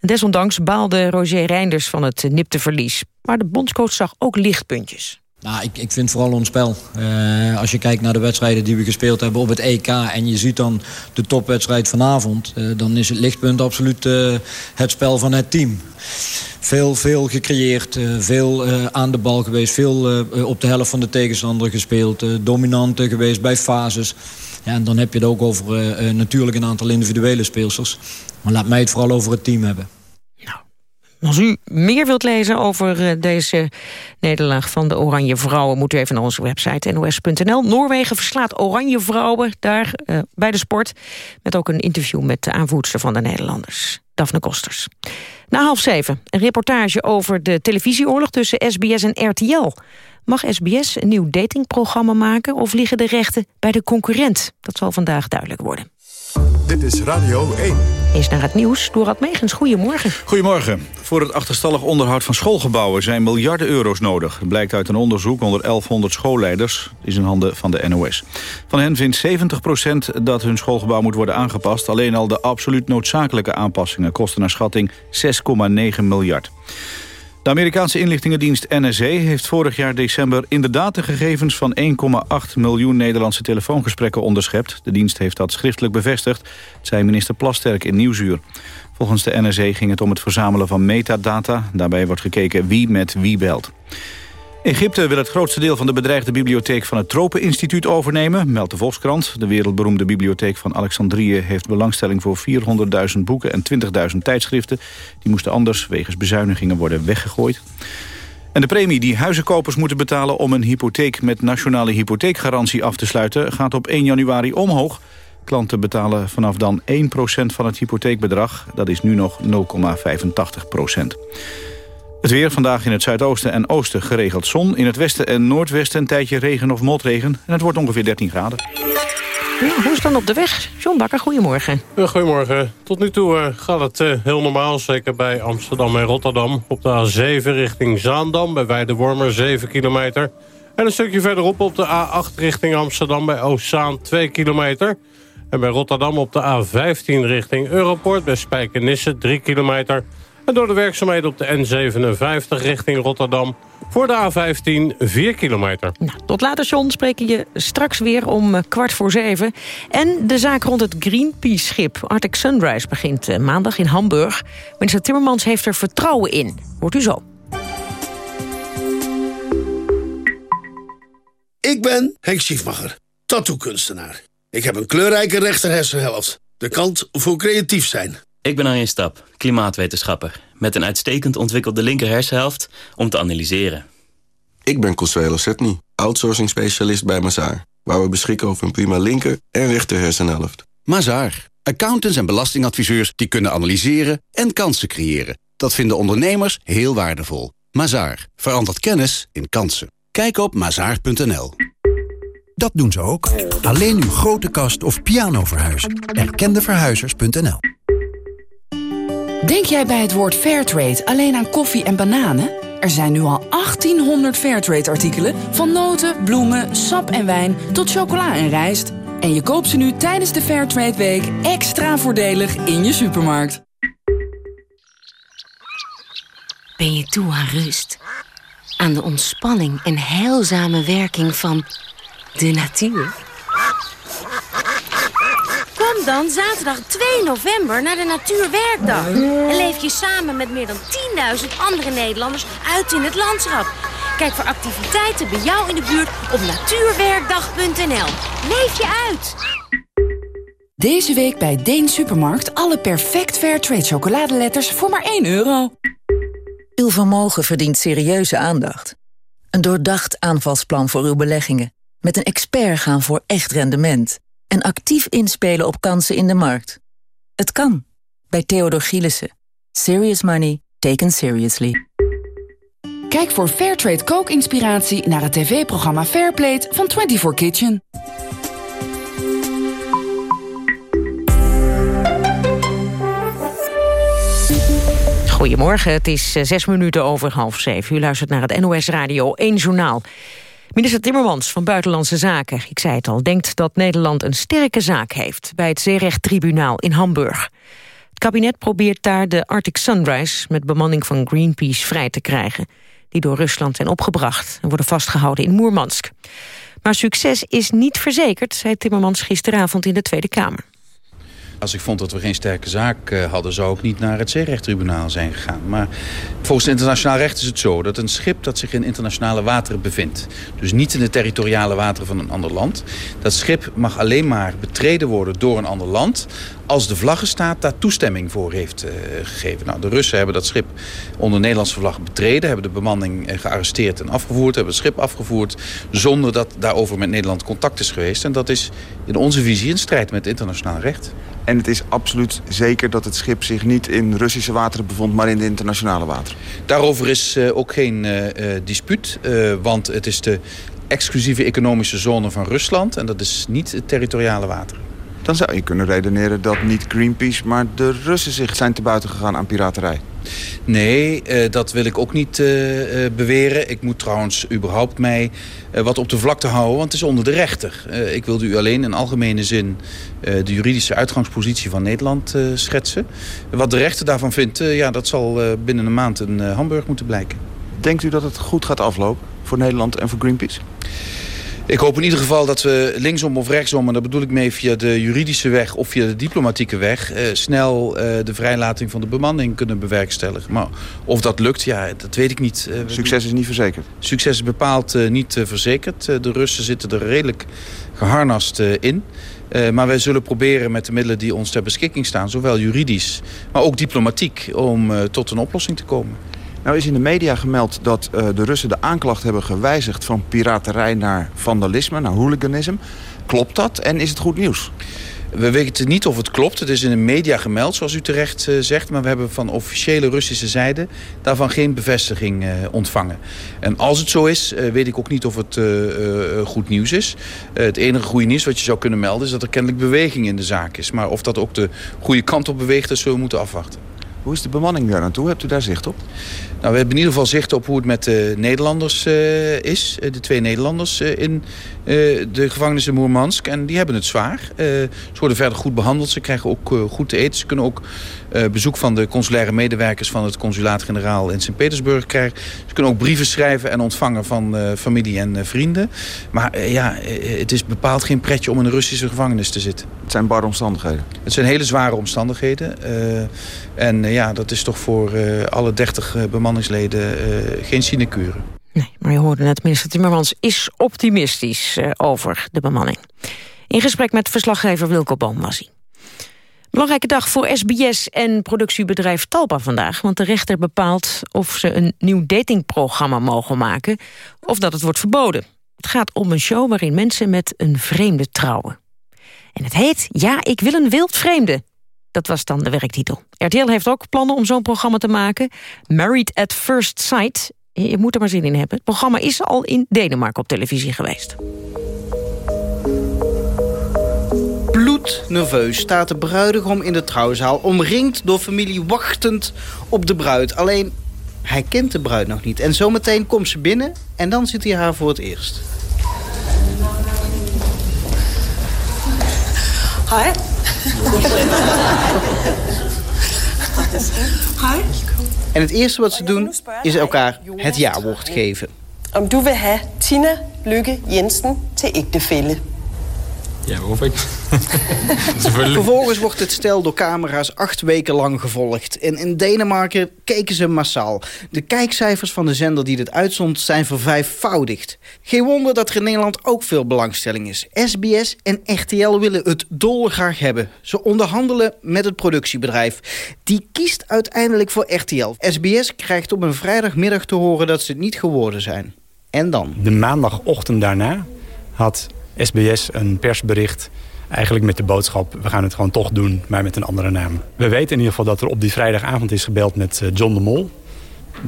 Desondanks baalde Roger Reinders van het nipte verlies. Maar de bondscoach zag ook lichtpuntjes. Nou, ik, ik vind vooral ons spel. Uh, als je kijkt naar de wedstrijden die we gespeeld hebben op het EK... en je ziet dan de topwedstrijd vanavond... Uh, dan is het lichtpunt absoluut uh, het spel van het team. Veel, veel gecreëerd, veel aan de bal geweest... veel op de helft van de tegenstander gespeeld... dominant geweest bij fases. Ja, en dan heb je het ook over natuurlijk een aantal individuele speelsters. Maar laat mij het vooral over het team hebben. Als u meer wilt lezen over uh, deze nederlaag van de Oranje Vrouwen... moet u even naar onze website nos.nl. Noorwegen verslaat Oranje Vrouwen daar bij de sport. Met ook een interview met de aanvoerster van de Nederlanders. Daphne Kosters. Na half zeven een reportage over de televisieoorlog tussen SBS en RTL. Mag SBS een nieuw datingprogramma maken... of liggen de rechten bij de concurrent? Dat zal vandaag duidelijk worden. Dit is Radio 1. Eens naar het nieuws. Dorad Megens, goedemorgen. Goedemorgen. Voor het achterstallig onderhoud van schoolgebouwen zijn miljarden euro's nodig. Dat blijkt uit een onderzoek onder 1100 schoolleiders. Dat is in handen van de NOS. Van hen vindt 70% dat hun schoolgebouw moet worden aangepast. Alleen al de absoluut noodzakelijke aanpassingen kosten naar schatting 6,9 miljard. De Amerikaanse inlichtingendienst NSA heeft vorig jaar december inderdaad de gegevens van 1,8 miljoen Nederlandse telefoongesprekken onderschept. De dienst heeft dat schriftelijk bevestigd, zei minister Plasterk in Nieuwsuur. Volgens de NSA ging het om het verzamelen van metadata. Daarbij wordt gekeken wie met wie belt. Egypte wil het grootste deel van de bedreigde bibliotheek van het Tropeninstituut overnemen, meldt de Volkskrant. De wereldberoemde bibliotheek van Alexandrië heeft belangstelling voor 400.000 boeken en 20.000 tijdschriften. Die moesten anders wegens bezuinigingen worden weggegooid. En de premie die huizenkopers moeten betalen om een hypotheek met nationale hypotheekgarantie af te sluiten gaat op 1 januari omhoog. Klanten betalen vanaf dan 1% van het hypotheekbedrag. Dat is nu nog 0,85%. Het weer vandaag in het zuidoosten en oosten geregeld zon. In het westen en noordwesten een tijdje regen of motregen. En het wordt ongeveer 13 graden. hoe is het dan op de weg? John Bakker, goedemorgen. goedemorgen. Tot nu toe uh, gaat het uh, heel normaal, zeker bij Amsterdam en Rotterdam. Op de A7 richting Zaandam, bij Weidewormer 7 kilometer. En een stukje verderop op de A8 richting Amsterdam, bij Oostzaan 2 kilometer. En bij Rotterdam op de A15 richting Europort, bij Spijkenisse 3 kilometer... En door de werkzaamheden op de N57 richting Rotterdam... voor de A15 4 kilometer. Nou, tot later, John. Spreken je straks weer om eh, kwart voor zeven. En de zaak rond het Greenpeace-schip Arctic Sunrise begint eh, maandag in Hamburg. Minister Timmermans heeft er vertrouwen in. Hoort u zo. Ik ben Henk Schiefmacher, tattoo-kunstenaar. Ik heb een kleurrijke rechterhersenhelft. De kant voor creatief zijn. Ik ben Arjen Stap, klimaatwetenschapper... met een uitstekend ontwikkelde linker hersenhelft om te analyseren. Ik ben Consuelo Setny, outsourcing specialist bij Mazaar... waar we beschikken over een prima linker en rechter hersenhelft. Mazaar, accountants en belastingadviseurs die kunnen analyseren en kansen creëren. Dat vinden ondernemers heel waardevol. Mazaar, verandert kennis in kansen. Kijk op mazaar.nl. Dat doen ze ook. Alleen uw grote kast of piano verhuizen. Erkendeverhuizers.nl Denk jij bij het woord Fairtrade alleen aan koffie en bananen? Er zijn nu al 1800 Fairtrade-artikelen... van noten, bloemen, sap en wijn tot chocola en rijst. En je koopt ze nu tijdens de Fairtrade Week extra voordelig in je supermarkt. Ben je toe aan rust? Aan de ontspanning en heilzame werking van de natuur? Kom dan zaterdag 2 november naar de Natuurwerkdag. En leef je samen met meer dan 10.000 andere Nederlanders uit in het landschap. Kijk voor activiteiten bij jou in de buurt op natuurwerkdag.nl. Leef je uit! Deze week bij Deen Supermarkt alle perfect fair trade chocoladeletters voor maar 1 euro. Uw vermogen verdient serieuze aandacht. Een doordacht aanvalsplan voor uw beleggingen. Met een expert gaan voor echt rendement en actief inspelen op kansen in de markt. Het kan, bij Theodor Gielissen. Serious money taken seriously. Kijk voor Fairtrade kookinspiratie naar het tv-programma Fairplate van 24 Kitchen. Goedemorgen, het is eh, zes minuten over half zeven. U luistert naar het NOS Radio 1 Journaal. Minister Timmermans van Buitenlandse Zaken, ik zei het al... denkt dat Nederland een sterke zaak heeft... bij het Zeerechttribunaal in Hamburg. Het kabinet probeert daar de Arctic Sunrise... met bemanning van Greenpeace vrij te krijgen... die door Rusland zijn opgebracht en worden vastgehouden in Moermansk. Maar succes is niet verzekerd, zei Timmermans gisteravond in de Tweede Kamer. Als ik vond dat we geen sterke zaak eh, hadden, zou ik niet naar het zeerechttribunaal zijn gegaan. Maar volgens het internationaal recht is het zo dat een schip dat zich in internationale wateren bevindt, dus niet in de territoriale wateren van een ander land, dat schip mag alleen maar betreden worden door een ander land als de vlaggenstaat daar toestemming voor heeft uh, gegeven. Nou, de Russen hebben dat schip onder Nederlandse vlag betreden... hebben de bemanning uh, gearresteerd en afgevoerd... hebben het schip afgevoerd zonder dat daarover met Nederland contact is geweest. En dat is in onze visie in strijd met internationaal recht. En het is absoluut zeker dat het schip zich niet in Russische wateren bevond... maar in de internationale wateren? Daarover is uh, ook geen dispuut, want het is de exclusieve economische zone van Rusland... en dat is niet het territoriale water dan zou je kunnen redeneren dat niet Greenpeace... maar de Russen zich zijn te buiten gegaan aan piraterij. Nee, uh, dat wil ik ook niet uh, uh, beweren. Ik moet trouwens überhaupt mij wat op de vlakte houden, want het is onder de rechter. ik wilde u alleen in algemene zin de juridische uitgangspositie van Nederland schetsen. Wat de rechter daarvan vindt, ja, dat zal binnen een maand in Hamburg moeten blijken. Denkt u dat het goed gaat aflopen voor Nederland en voor Greenpeace? Ik hoop in ieder geval dat we linksom of rechtsom... en daar bedoel ik mee via de juridische weg of via de diplomatieke weg... Eh, snel eh, de vrijlating van de bemanning kunnen bewerkstelligen. Maar of dat lukt, ja, dat weet ik niet. Uh, Succes is niet verzekerd? Succes is bepaald niet verzekerd. de Russen zitten er redelijk geharnast in... maar wij zullen proberen met de middelen die ons ter beschikking staan... zowel juridisch, maar ook diplomatiek, om tot een oplossing te komen. Nou is in de media gemeld dat uh, de Russen de aanklacht hebben gewijzigd... van piraterij naar vandalisme, naar hooliganisme. Klopt dat en is het goed nieuws? We weten niet of het klopt. Het is in de media gemeld, zoals u terecht uh, zegt. Maar we hebben van officiële Russische zijde daarvan geen bevestiging uh, ontvangen. En als het zo is, weet ik ook niet of het goed nieuws is. het enige goede nieuws wat je zou kunnen melden... is dat er kennelijk beweging in de zaak is. Maar of dat ook de goede kant op beweegt, dat zullen we moeten afwachten. Hoe is de bemanning daar naartoe? Hebt u daar zicht op? Nou, we hebben in ieder geval zicht op hoe het met de Nederlanders uh, is. de twee Nederlanders uh, in de gevangenis in Moermansk. En die hebben het zwaar. ze worden verder goed behandeld. Ze krijgen ook goed te eten. Ze kunnen ook bezoek van de consulaire medewerkers van het consulaat-generaal in Sint-Petersburg krijgen. Ze kunnen ook brieven schrijven en ontvangen van familie en vrienden. Maar ja, het is bepaald geen pretje om in een Russische gevangenis te zitten. Het zijn barre omstandigheden? Het zijn hele zware omstandigheden. en ja, dat is toch voor alle dertig bemanningsleden geen sinecure. Nee, maar je hoorde net, minister Timmermans is optimistisch uh, over de bemanning. In gesprek met verslaggever Wilco Boom was hij. Belangrijke dag voor SBS en productiebedrijf Talpa vandaag... want de rechter bepaalt of ze een nieuw datingprogramma mogen maken... of dat het wordt verboden. Het gaat om een show waarin mensen met een vreemde trouwen. En het heet Ja, ik wil een wild vreemde. Dat was dan de werktitel. RTL heeft ook plannen om zo'n programma te maken. Married at First Sight je moet er maar zin in hebben. Het programma is al in Denemarken op televisie geweest. Bloednerveus staat de bruidegom in de trouwzaal... omringd door familie wachtend op de bruid. Alleen, hij kent de bruid nog niet. En zometeen komt ze binnen en dan ziet hij haar voor het eerst. Hi. Hi. En het eerste wat ze doen is elkaar het ja-woord geven. Om du wil have Tina Lykke Jensen te ægtefælle. Ja, hoop ik. Vervolgens wordt het stel door camera's acht weken lang gevolgd. En in Denemarken keken ze massaal. De kijkcijfers van de zender die dit uitzond zijn vervijfvoudigd. Geen wonder dat er in Nederland ook veel belangstelling is. SBS en RTL willen het dolgraag hebben. Ze onderhandelen met het productiebedrijf. Die kiest uiteindelijk voor RTL. SBS krijgt op een vrijdagmiddag te horen dat ze het niet geworden zijn. En dan? De maandagochtend daarna had SBS een persbericht eigenlijk met de boodschap... we gaan het gewoon toch doen, maar met een andere naam. We weten in ieder geval dat er op die vrijdagavond is gebeld met eh, John de Mol.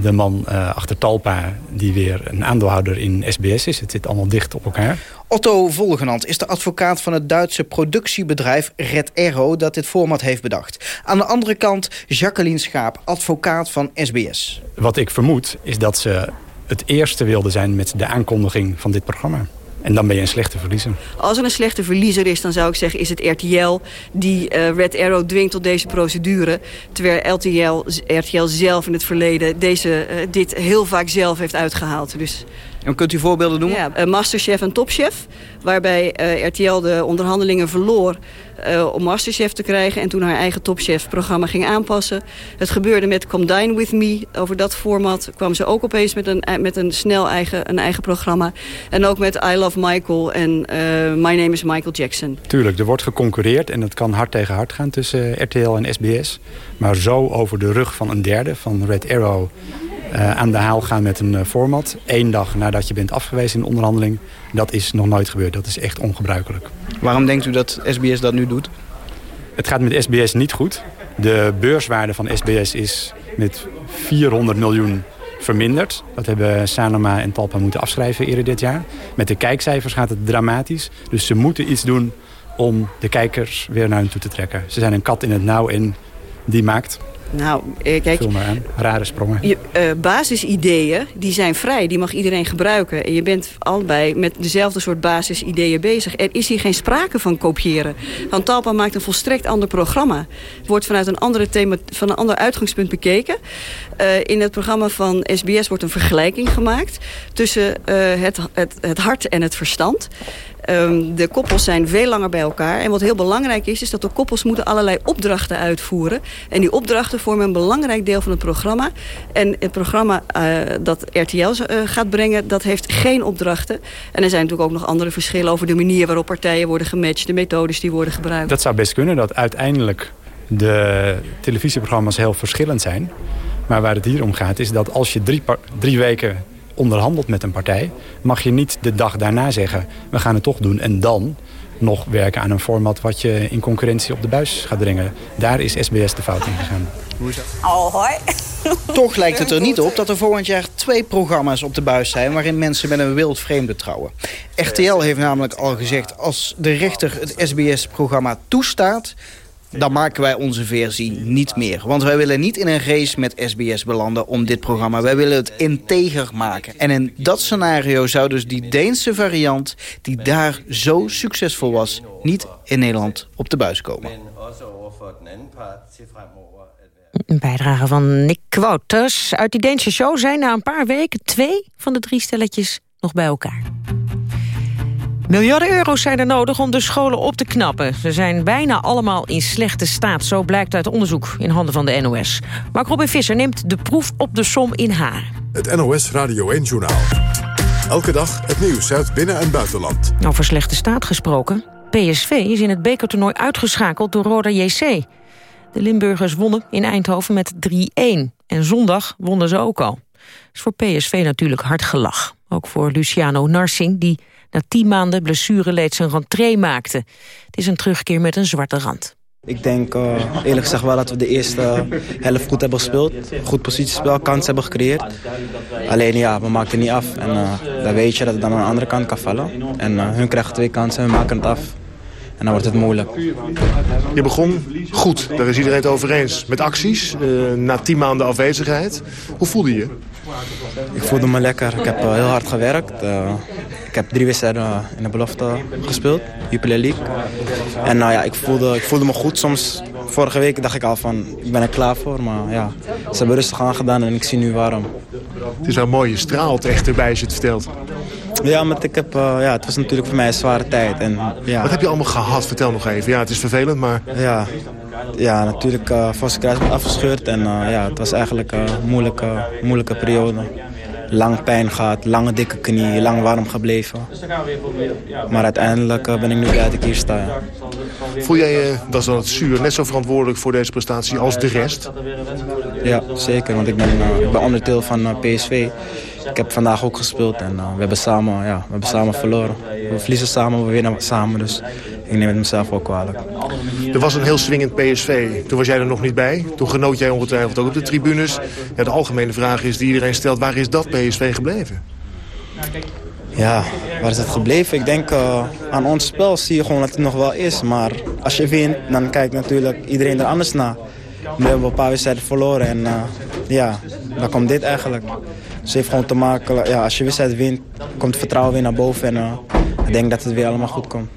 De man uh, achter Talpa, die weer een aandeelhouder in SBS is. Het zit allemaal dicht op elkaar. Otto Volgenand is de advocaat van het Duitse productiebedrijf Red Arrow... dat dit format heeft bedacht. Aan de andere kant Jacqueline Schaap, advocaat van SBS. Wat ik vermoed is dat ze het eerste wilden zijn met de aankondiging van dit programma. En dan ben je een slechte verliezer. Als er een slechte verliezer is, dan zou ik zeggen... is het RTL die uh, Red Arrow dwingt tot deze procedure. Terwijl RTL, RTL zelf in het verleden deze, uh, dit heel vaak zelf heeft uitgehaald. Dus En kunt u voorbeelden noemen? Ja, Masterchef en Topchef. Waarbij RTL de onderhandelingen verloor uh, om Masterchef te krijgen. En toen haar eigen Topchef-programma ging aanpassen. Het gebeurde met Come Dine With Me. Over dat format kwam ze ook opeens met een, met een snel eigen, een eigen programma. En ook met I Love Michael en uh, My Name is Michael Jackson. Tuurlijk, er wordt geconcurreerd en het kan hard tegen hard gaan tussen RTL en SBS. Maar zo over de rug van een derde, van Red Arrow... Uh, aan de haal gaan met een format. Eén dag nadat je bent afgewezen in de onderhandeling. Dat is nog nooit gebeurd. Dat is echt ongebruikelijk. Waarom denkt u dat SBS dat nu doet? Het gaat met SBS niet goed. De beurswaarde van SBS is met 400 miljoen verminderd. Dat hebben Sanoma en Talpa moeten afschrijven eerder dit jaar. Met de kijkcijfers gaat het dramatisch. Dus ze moeten iets doen om de kijkers weer naar hen toe te trekken. Ze zijn een kat in het nauw en die maakt nou, eh, kijk... Vul maar aan. Rare sprongen. Je, uh, basisideeën, die zijn vrij. Die mag iedereen gebruiken. En je bent allebei met dezelfde soort basisideeën bezig. Er is hier geen sprake van kopiëren. Want Talpa maakt een volstrekt ander programma. Het wordt vanuit een, andere thema, van een ander uitgangspunt bekeken. Uh, in het programma van SBS wordt een vergelijking gemaakt... tussen uh, het, het, het hart en het verstand. Um, de koppels zijn veel langer bij elkaar. En wat heel belangrijk is, is dat de koppels moeten allerlei opdrachten uitvoeren. En die opdrachten vormen een belangrijk deel van het programma. En het programma uh, dat RTL uh, gaat brengen, dat heeft geen opdrachten. En er zijn natuurlijk ook nog andere verschillen over de manier waarop partijen worden gematcht. De methodes die worden gebruikt. Dat zou best kunnen, dat uiteindelijk de televisieprogramma's heel verschillend zijn. Maar waar het hier om gaat is dat als je drie, drie weken onderhandelt met een partij... mag je niet de dag daarna zeggen, we gaan het toch doen. En dan nog werken aan een format wat je in concurrentie op de buis gaat dringen. Daar is SBS de fout in gegaan. Hoe is dat? Oh, hoi. Toch lijkt het er niet op dat er volgend jaar twee programma's op de buis zijn... waarin mensen met een wild vreemde trouwen. RTL heeft namelijk al gezegd... als de rechter het SBS-programma toestaat dan maken wij onze versie niet meer. Want wij willen niet in een race met SBS belanden om dit programma. Wij willen het integer maken. En in dat scenario zou dus die Deense variant... die daar zo succesvol was, niet in Nederland op de buis komen. Een bijdrage van Nick Wouters. Uit die Deense show zijn na een paar weken twee van de drie stelletjes nog bij elkaar. Miljarden euro's zijn er nodig om de scholen op te knappen. Ze zijn bijna allemaal in slechte staat, zo blijkt uit onderzoek in handen van de NOS. Mark Robin Visser neemt de proef op de som in haar. Het NOS Radio 1-journaal. Elke dag het nieuws uit binnen- en buitenland. Over slechte staat gesproken. PSV is in het bekertoernooi uitgeschakeld door Roda JC. De Limburgers wonnen in Eindhoven met 3-1. En zondag wonnen ze ook al. is voor PSV natuurlijk hard gelach. Ook voor Luciano Narsing, die na tien maanden blessure leed zijn rentree maakte. Het is een terugkeer met een zwarte rand. Ik denk uh, eerlijk gezegd wel dat we de eerste helft goed hebben gespeeld. Goed positiespel, kans hebben gecreëerd. Alleen ja, we maakten niet af. En uh, dan weet je dat het dan aan de andere kant kan vallen. En uh, hun krijgen twee kansen en we maken het af. En dan wordt het moeilijk. Je begon goed, daar is iedereen het over eens. Met acties, na tien maanden afwezigheid. Hoe voelde je? Ik voelde me lekker. Ik heb heel hard gewerkt. Ik heb drie wedstrijden in de belofte gespeeld, Jupiler League. En nou ja, ik voelde, ik voelde me goed. Soms, vorige week dacht ik al van, ik ben er klaar voor. Maar ja, ze hebben rustig aangedaan en ik zie nu waarom. Het is wel mooi, je straalt echt erbij als je het vertelt. Ja, maar ik heb, uh, ja, het was natuurlijk voor mij een zware tijd. En, ja. Wat heb je allemaal gehad? Vertel nog even. Ja, het is vervelend, maar... Ja, ja natuurlijk uh, vaste kruis afgescheurd. En uh, ja, het was eigenlijk een moeilijke, moeilijke periode lang pijn gehad, lange dikke knie, lang warm gebleven. Maar uiteindelijk eh, ben ik nu blij dat ik hier sta. Ja. Voel jij je, dat is dan het zuur, net zo verantwoordelijk voor deze prestatie als de rest? Ja, zeker, want ik ben, ik ben onderdeel van PSV. Ik heb vandaag ook gespeeld en we, hebben samen, ja, we hebben samen verloren. We verliezen samen, we winnen samen, dus ik neem het mezelf ook kwalijk. Er was een heel swingend PSV. Toen was jij er nog niet bij. Toen genoot jij ongetwijfeld ook op de tribunes. Ja, de algemene vraag is die iedereen stelt, waar is dat PSV gebleven? Ja, waar is het gebleven? Ik denk uh, aan ons spel zie je gewoon dat het nog wel is. Maar als je wint, dan kijkt natuurlijk iedereen er anders naar. We hebben een paar wedstrijden verloren en uh, ja, dan komt dit eigenlijk. Dus heeft gewoon te maken, ja, als je wedstrijd wint, komt het vertrouwen weer naar boven. En uh, ik denk dat het weer allemaal goed komt.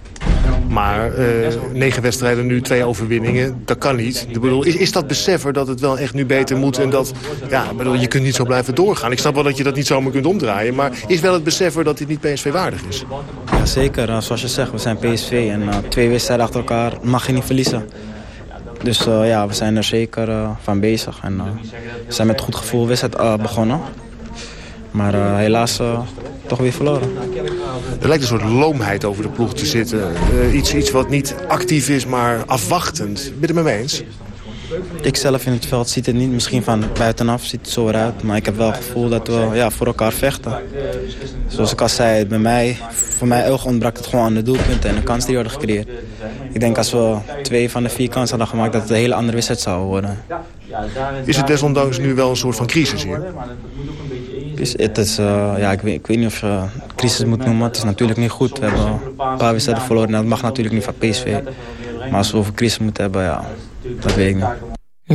Maar uh, negen wedstrijden nu, twee overwinningen, dat kan niet. Ik bedoel, is, is dat beseffen dat het wel echt nu beter moet... en dat, ja, bedoel, je kunt niet zo blijven doorgaan. Ik snap wel dat je dat niet zomaar kunt omdraaien... maar is wel het beseffen dat dit niet PSV waardig is? Ja, zeker. zoals je zegt, we zijn PSV en uh, twee wedstrijden achter elkaar mag je niet verliezen. Dus uh, ja, we zijn er zeker uh, van bezig. En uh, we zijn met goed gevoel wedstrijd begonnen. Maar helaas toch weer verloren. Er lijkt een soort loomheid over de ploeg te zitten. iets, iets wat niet actief is, maar afwachtend. Ben je het met me eens? Ik zelf in het veld ziet het niet misschien van buitenaf ziet het zo eruit. Maar ik heb wel het gevoel dat we ja, voor elkaar vechten. Zoals ik al zei, bij mij, voor mij oog ontbrak het gewoon aan de doelpunten en de kansen die worden gecreëerd. Ik denk als we twee van de vier kansen hadden gemaakt dat het een hele andere wedstrijd zou worden. Is het desondanks nu wel een soort van crisis hier? Het is, uh, ja, ik, weet, ik weet niet of je crisis moet noemen. Het is natuurlijk niet goed. We hebben een paar wedstrijden verloren. Dat mag natuurlijk niet van PSV. Maar als we over crisis moeten hebben, ja, dat weet ik niet.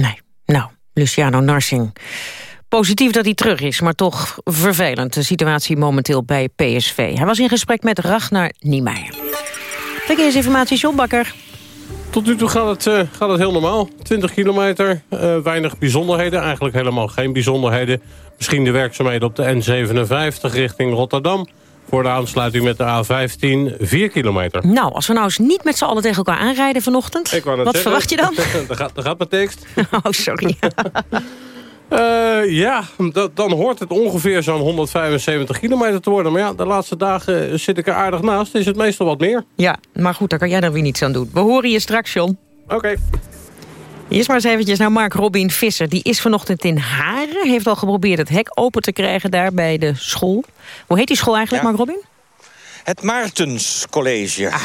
Nee, nou, Luciano Narsing. Positief dat hij terug is, maar toch vervelend de situatie momenteel bij PSV. Hij was in gesprek met Ragnar Niemeyer. Verkeersinformatie, John Bakker. Tot nu toe gaat het, uh, gaat het heel normaal. 20 kilometer, uh, weinig bijzonderheden. Eigenlijk helemaal geen bijzonderheden. Misschien de werkzaamheden op de N57 richting Rotterdam. Voor de aansluiting met de A15, 4 kilometer. Nou, als we nou eens niet met z'n allen tegen elkaar aanrijden vanochtend... wat verwacht je dan? daar, gaat, gaat mijn tekst. Oh, sorry. Uh, ja, dan hoort het ongeveer zo'n 175 kilometer te worden. Maar ja, de laatste dagen zit ik er aardig naast. Is het meestal wat meer. Ja, maar goed, daar kan jij dan weer niets aan doen. We horen je straks, John. Oké. Okay. Eerst maar eens eventjes naar Mark Robin Visser. Die is vanochtend in Haren. Heeft al geprobeerd het hek open te krijgen daar bij de school. Hoe heet die school eigenlijk, Mark Robin? Het Maartenscollege. Ah.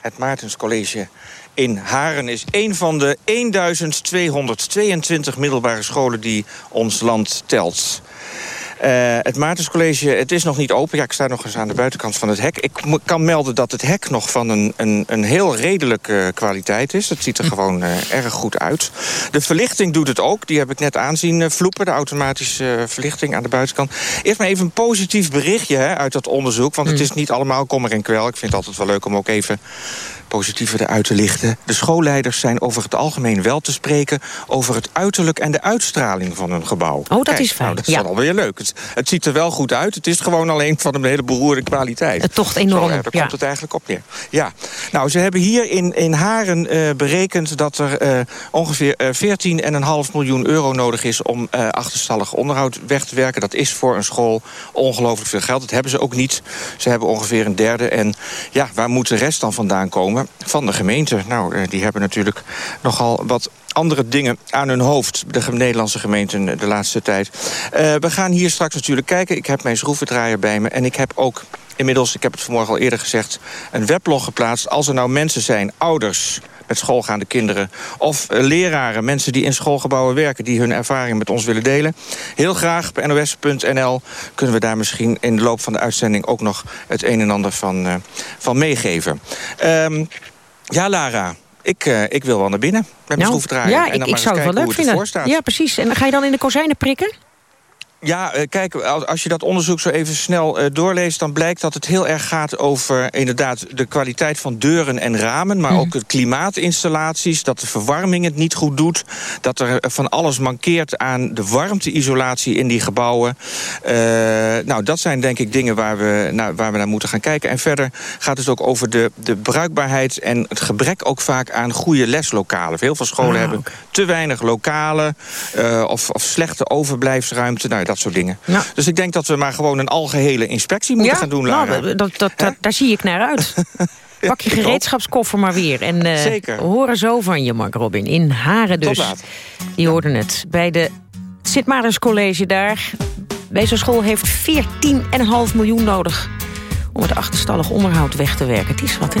Het Maartenscollege in Haren is een van de 1222 middelbare scholen die ons land telt. Uh, het Maartenscollege, het is nog niet open. Ja, ik sta nog eens aan de buitenkant van het hek. Ik kan melden dat het hek nog van een, een, een heel redelijke kwaliteit is. Het ziet er gewoon uh, erg goed uit. De verlichting doet het ook. Die heb ik net aanzien uh, vloepen. De automatische verlichting aan de buitenkant. Eerst maar even een positief berichtje hè, uit dat onderzoek. Want het mm. is niet allemaal kommer en kwel. Ik vind het altijd wel leuk om ook even positiever eruit te lichten. De schoolleiders zijn over het algemeen wel te spreken... over het uiterlijk en de uitstraling van een gebouw. Oh, dat is fijn. Nou, dat is ja. alweer leuk. Het, het, ziet er wel goed uit. Het is gewoon alleen van een hele beroerde kwaliteit. Het tocht enorm. Zo, daar ja. komt het eigenlijk op neer. Ja. Nou, ze hebben hier in, in Haren uh, berekend... dat er uh, ongeveer uh, 14,5 miljoen euro nodig is... om achterstallig onderhoud weg te werken. Dat is voor een school ongelooflijk veel geld. Dat hebben ze ook niet. Ze hebben ongeveer een derde. En ja, waar moet de rest dan vandaan komen? Van de gemeente. Nou, eh, die hebben natuurlijk nogal wat andere dingen aan hun hoofd. De Nederlandse gemeenten de laatste tijd. Uh, we gaan hier straks natuurlijk kijken. Ik heb mijn schroevendraaier bij me. En ik heb ook inmiddels, ik heb het vanmorgen al eerder gezegd... een weblog geplaatst. Als er nou mensen zijn, ouders met schoolgaande kinderen... of uh, leraren, mensen die in schoolgebouwen werken... die hun ervaring met ons willen delen. Heel graag bij nos.nl kunnen we daar misschien in de loop van de uitzending... ook nog het een en ander van, uh, van meegeven. Um, ja, Lara, ik, uh, ik wil wel naar binnen met mijn nou, schroevendraaier. Ja, en dan ik, ik zou het wel leuk vinden. Ja, precies. En ga je dan in de kozijnen prikken? Ja, eh, kijk, als je dat onderzoek zo even snel uh, doorleest... dan blijkt dat het heel erg gaat over inderdaad de kwaliteit van deuren en ramen... maar mm. ook de klimaatinstallaties, dat de verwarming het niet goed doet... dat er van alles mankeert aan de warmteisolatie in die gebouwen. Uh, nou, dat zijn denk ik dingen waar we, nou, waar we naar moeten gaan kijken. En verder gaat het ook over de, de bruikbaarheid... en het gebrek ook vaak aan goede leslokalen. Heel veel scholen ah, hebben okay. te weinig lokalen... of, of slechte overblijfsruimte... Nou, dat soort dingen. Ja. Dus ik denk dat we maar gewoon een algehele inspectie moeten gaan doen, Lara. Nou, dat, dat, dat, daar zie ik naar uit. Pak je gereedschapskoffer maar weer. En uh, Zeker. we horen zo van je, Mark Robin. In Haren dus. Die hoorden het. Bij de Sint Maartens College daar. Deze school heeft 14,5 miljoen nodig om het achterstallig onderhoud weg te werken. Het is wat, hè?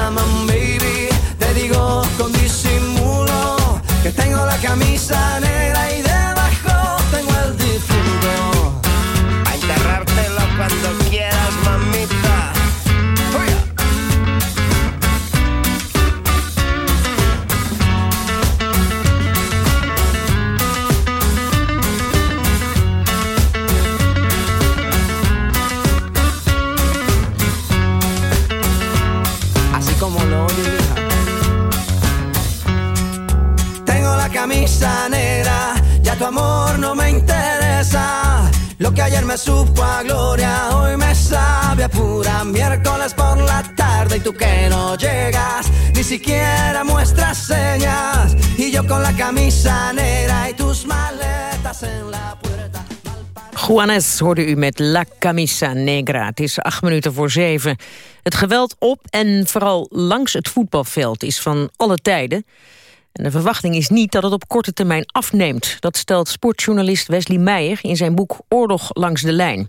cama, baby. Te digo con disimulo que tengo la camisa negra y me supo a gloria, hoy me sabe a pura miércoles por la tarde y tú que no llegas, ni siquiera muestras señas. Y yo con la camisa negra y tus maletas en la puerta. Juanes hoorde u met La Camisa Negra. Het is acht minuten voor zeven. Het geweld op en vooral langs het voetbalveld is van alle tijden. En de verwachting is niet dat het op korte termijn afneemt. Dat stelt sportjournalist Wesley Meijer in zijn boek Oorlog langs de lijn.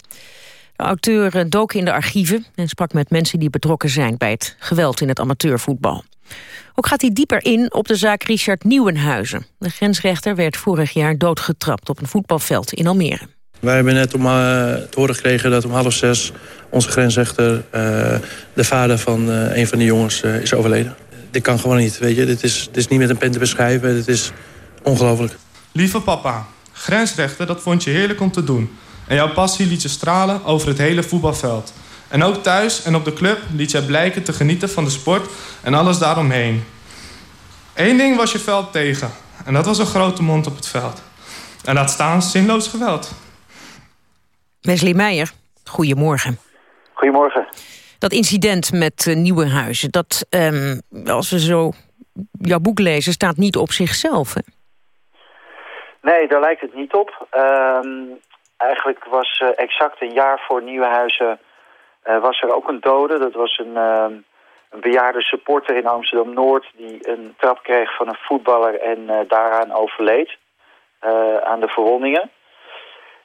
De auteur eh, dook in de archieven en sprak met mensen die betrokken zijn... bij het geweld in het amateurvoetbal. Ook gaat hij dieper in op de zaak Richard Nieuwenhuizen. De grensrechter werd vorig jaar doodgetrapt op een voetbalveld in Almere. Wij hebben net om, uh, te horen gekregen dat om half zes onze grensrechter... Uh, de vader van een van die jongens is overleden. Dit kan gewoon niet, weet je. Dit is, dit is niet met een pen te beschrijven. Dit is ongelooflijk. Lieve papa, grensrechten, dat vond je heerlijk om te doen. En jouw passie liet je stralen over het hele voetbalveld. En ook thuis en op de club liet jij blijken te genieten van de sport en alles daaromheen. Eén ding was je veld tegen. En dat was een grote mond op het veld. En laat staan zinloos geweld. Wesley Meijer, goedemorgen. Goedemorgen. Dat incident met uh, Nieuwenhuizen, dat, um, als we zo jouw boek lezen, staat niet op zichzelf. Nee, daar lijkt het niet op. Um, eigenlijk was uh, exact een jaar voor Nieuwenhuizen uh, was er ook een dode. Dat was een, uh, een bejaarde supporter in Amsterdam-Noord... die een trap kreeg van een voetballer en daaraan overleed. aan de verwondingen.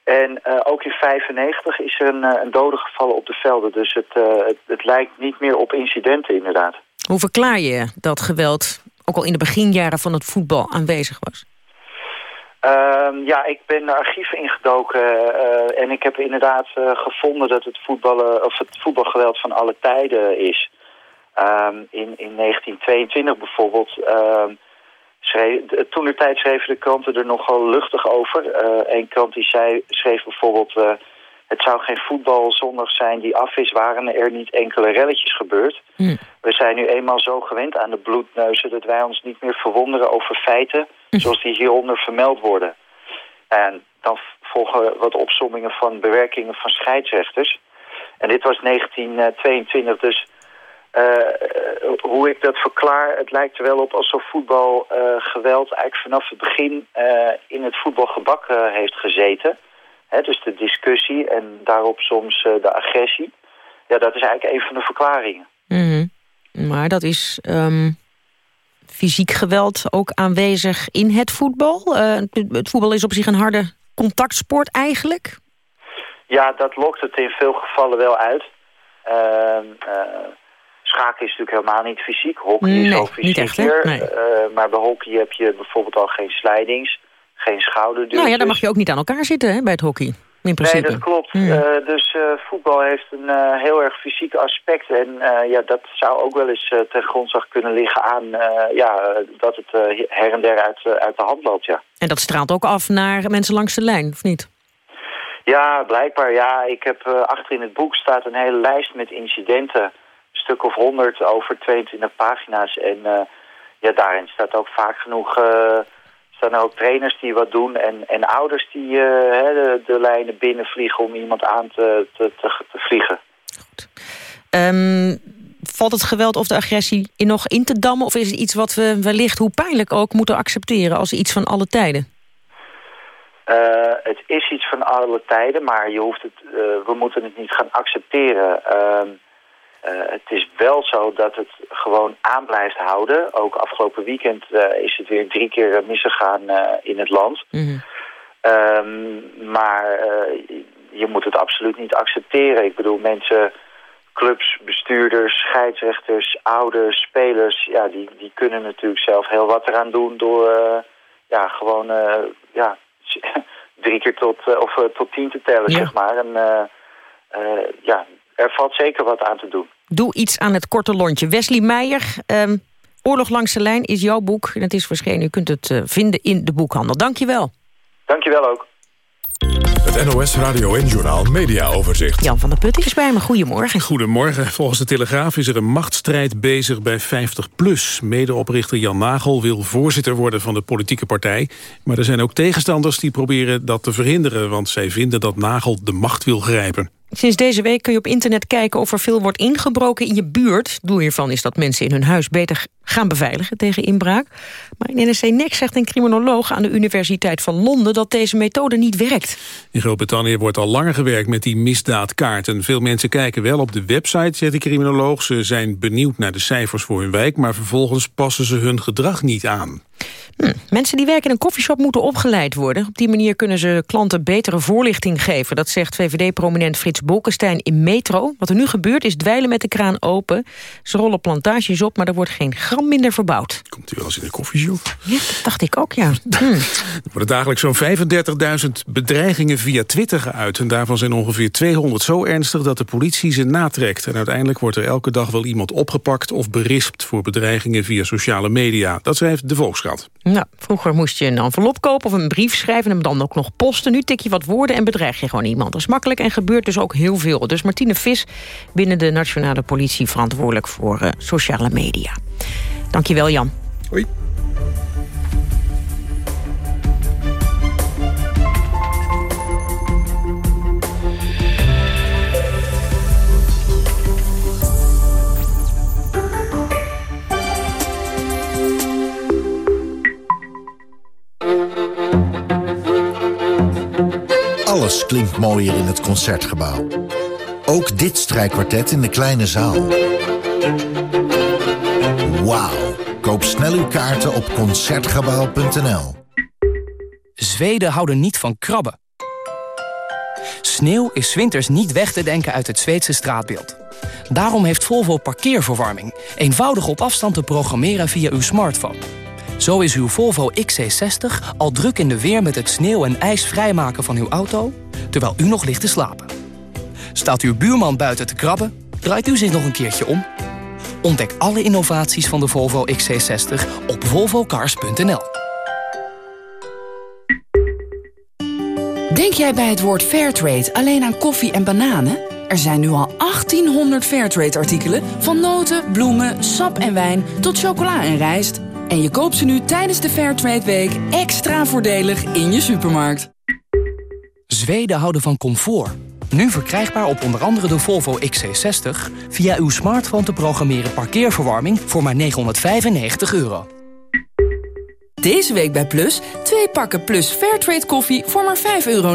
En ook in 95 is er een, een dode gevallen op de velden. Dus het, het, het lijkt niet meer op incidenten inderdaad. Hoe verklaar je dat geweld ook al in de beginjaren van het voetbal aanwezig was? Uh, ja, ik ben de archieven ingedoken en ik heb inderdaad gevonden dat het, voetballen, of het voetbalgeweld van alle tijden is. Um, in, in 1922 bijvoorbeeld, schreef, toen de tijd schreven de kranten er nogal luchtig over. Een krant die zei, schreef bijvoorbeeld, het zou geen voetbalzondag zijn die af is, waren er niet enkele relletjes gebeurd. Hm. We zijn nu eenmaal zo gewend aan de bloedneuzen dat wij ons niet meer verwonderen over feiten zoals die hieronder vermeld worden. En dan volgen wat opsommingen van bewerkingen van scheidsrechters. En dit was 1922, dus uh, hoe ik dat verklaar... het lijkt er wel op alsof voetbalgeweld uh, eigenlijk vanaf het begin in het voetbalgebak heeft gezeten. Hè, dus de discussie en daarop soms de agressie. Ja, dat is eigenlijk een van de verklaringen. Mm -hmm. Maar dat is... Um fysiek geweld ook aanwezig in het voetbal? Uh, het voetbal is op zich een harde contactsport eigenlijk? Ja, dat lokt het in veel gevallen wel uit. Uh, uh, schaken is natuurlijk helemaal niet fysiek. Hockey nee, is al fysiek niet echt, hier. Nee. maar bij hockey heb je bijvoorbeeld al geen slijdings, geen schouderduwtjes. Nou ja, dan mag je ook niet aan elkaar zitten hè, bij het hockey. In principe. Nee, dat klopt. Hmm. Uh, dus uh, voetbal heeft een uh, heel erg fysiek aspect. En ja, dat zou ook wel eens ten grondslag kunnen liggen aan ja, dat het her en der uit, uit de hand loopt. Ja. En dat straalt ook af naar mensen langs de lijn, of niet? Ja, blijkbaar. Ja, ik heb uh, achter in het boek staat een hele lijst met incidenten. Stuk of honderd over 22 pagina's. En uh, ja, daarin staat ook vaak genoeg... Uh, staan er ook trainers die wat doen en, en ouders die de, de, lijnen binnenvliegen om iemand aan te, te, te, te vliegen. Goed. Um, valt het geweld of de agressie in nog in te dammen? Of is het iets wat we wellicht, hoe pijnlijk ook, moeten accepteren als iets van alle tijden? Uh, het is iets van alle tijden, maar je hoeft het, uh, we moeten het niet gaan accepteren. Uh, het is wel zo dat het gewoon aan blijft houden. Ook afgelopen weekend is het weer drie keer misgegaan in het land. Mm -hmm. maar je moet het absoluut niet accepteren. Ik bedoel, mensen clubs, bestuurders, scheidsrechters, ouders, spelers... Ja, die, die kunnen natuurlijk zelf heel wat eraan doen door uh, ja, gewoon uh, ja, drie keer tot, uh, of, tot tien te tellen, ja. zeg maar. En ja, er valt zeker wat aan te doen. Doe iets aan het korte lontje. Wesley Meijer, um, Oorlog langs de lijn is jouw boek. En het is verschenen, u kunt het vinden in de boekhandel. Dank je wel. Dank je wel ook. Het NOS Radio en Journal Media Overzicht. Jan van der Putten is bij me. Goedemorgen. Goedemorgen. Volgens de Telegraaf is er een machtsstrijd bezig bij 50PLUS. Medeoprichter Jan Nagel wil voorzitter worden van de politieke partij. Maar er zijn ook tegenstanders die proberen dat te verhinderen... want zij vinden dat Nagel de macht wil grijpen. Sinds deze week kun je op internet kijken of er veel wordt ingebroken in je buurt. Doel hiervan is dat mensen in hun huis beter gaan beveiligen tegen inbraak. Maar in NRC Next zegt een criminoloog aan de Universiteit van Londen... dat deze methode niet werkt. In Groot-Brittannië wordt al langer gewerkt met die misdaadkaarten. Veel mensen kijken wel op de website, zegt de criminoloog. Ze zijn benieuwd naar de cijfers voor hun wijk... maar vervolgens passen ze hun gedrag niet aan. Hm. Mensen die werken in een koffieshop moeten opgeleid worden. Op die manier kunnen ze klanten betere voorlichting geven. Dat zegt VVD-prominent Frits Bolkestein in Metro. Wat er nu gebeurt is dweilen met de kraan open. Ze rollen plantages op, maar er wordt geen gram minder verbouwd. Komt u wel eens in een koffieshop? Ja, dat dacht ik ook, ja. Hm. Er worden dagelijks zo'n 35.000 bedreigingen via Twitter geuit. En daarvan zijn ongeveer 200 zo ernstig dat de politie ze natrekt. En uiteindelijk wordt er elke dag wel iemand opgepakt of berispt... voor bedreigingen via sociale media. Dat schrijft de Volkskrant. Nou, vroeger moest je een envelop kopen of een brief schrijven... en hem dan ook nog posten. Nu tik je wat woorden en bedreig je gewoon iemand. Dat is makkelijk en gebeurt dus ook heel veel. Dus Martine Vis binnen de nationale politie... verantwoordelijk voor uh, sociale media. Dankjewel, Jan. Hoi. Alles klinkt mooier in het Concertgebouw. Ook dit strijkkwartet in de kleine zaal. Wauw. Koop snel uw kaarten op Concertgebouw.nl. Zweden houden niet van krabben. Sneeuw is winters niet weg te denken uit het Zweedse straatbeeld. Daarom heeft Volvo parkeerverwarming. Eenvoudig op afstand te programmeren via uw smartphone. Zo is uw Volvo XC60 al druk in de weer met het sneeuw en ijs vrijmaken van uw auto... terwijl u nog ligt te slapen. Staat uw buurman buiten te krabben, draait u zich nog een keertje om. Ontdek alle innovaties van de Volvo XC60 op volvocars.nl. Denk jij bij het woord Fairtrade alleen aan koffie en bananen? Er zijn nu al 1800 Fairtrade-artikelen... van noten, bloemen, sap en wijn tot chocola en rijst... En je koopt ze nu tijdens de Fairtrade Week extra voordelig in je supermarkt. Zweden houden van comfort. Nu verkrijgbaar op onder andere de Volvo XC60... via uw smartphone te programmeren parkeerverwarming voor maar 995 euro. Deze week bij Plus, twee pakken Plus Fairtrade koffie voor maar 5,99 euro.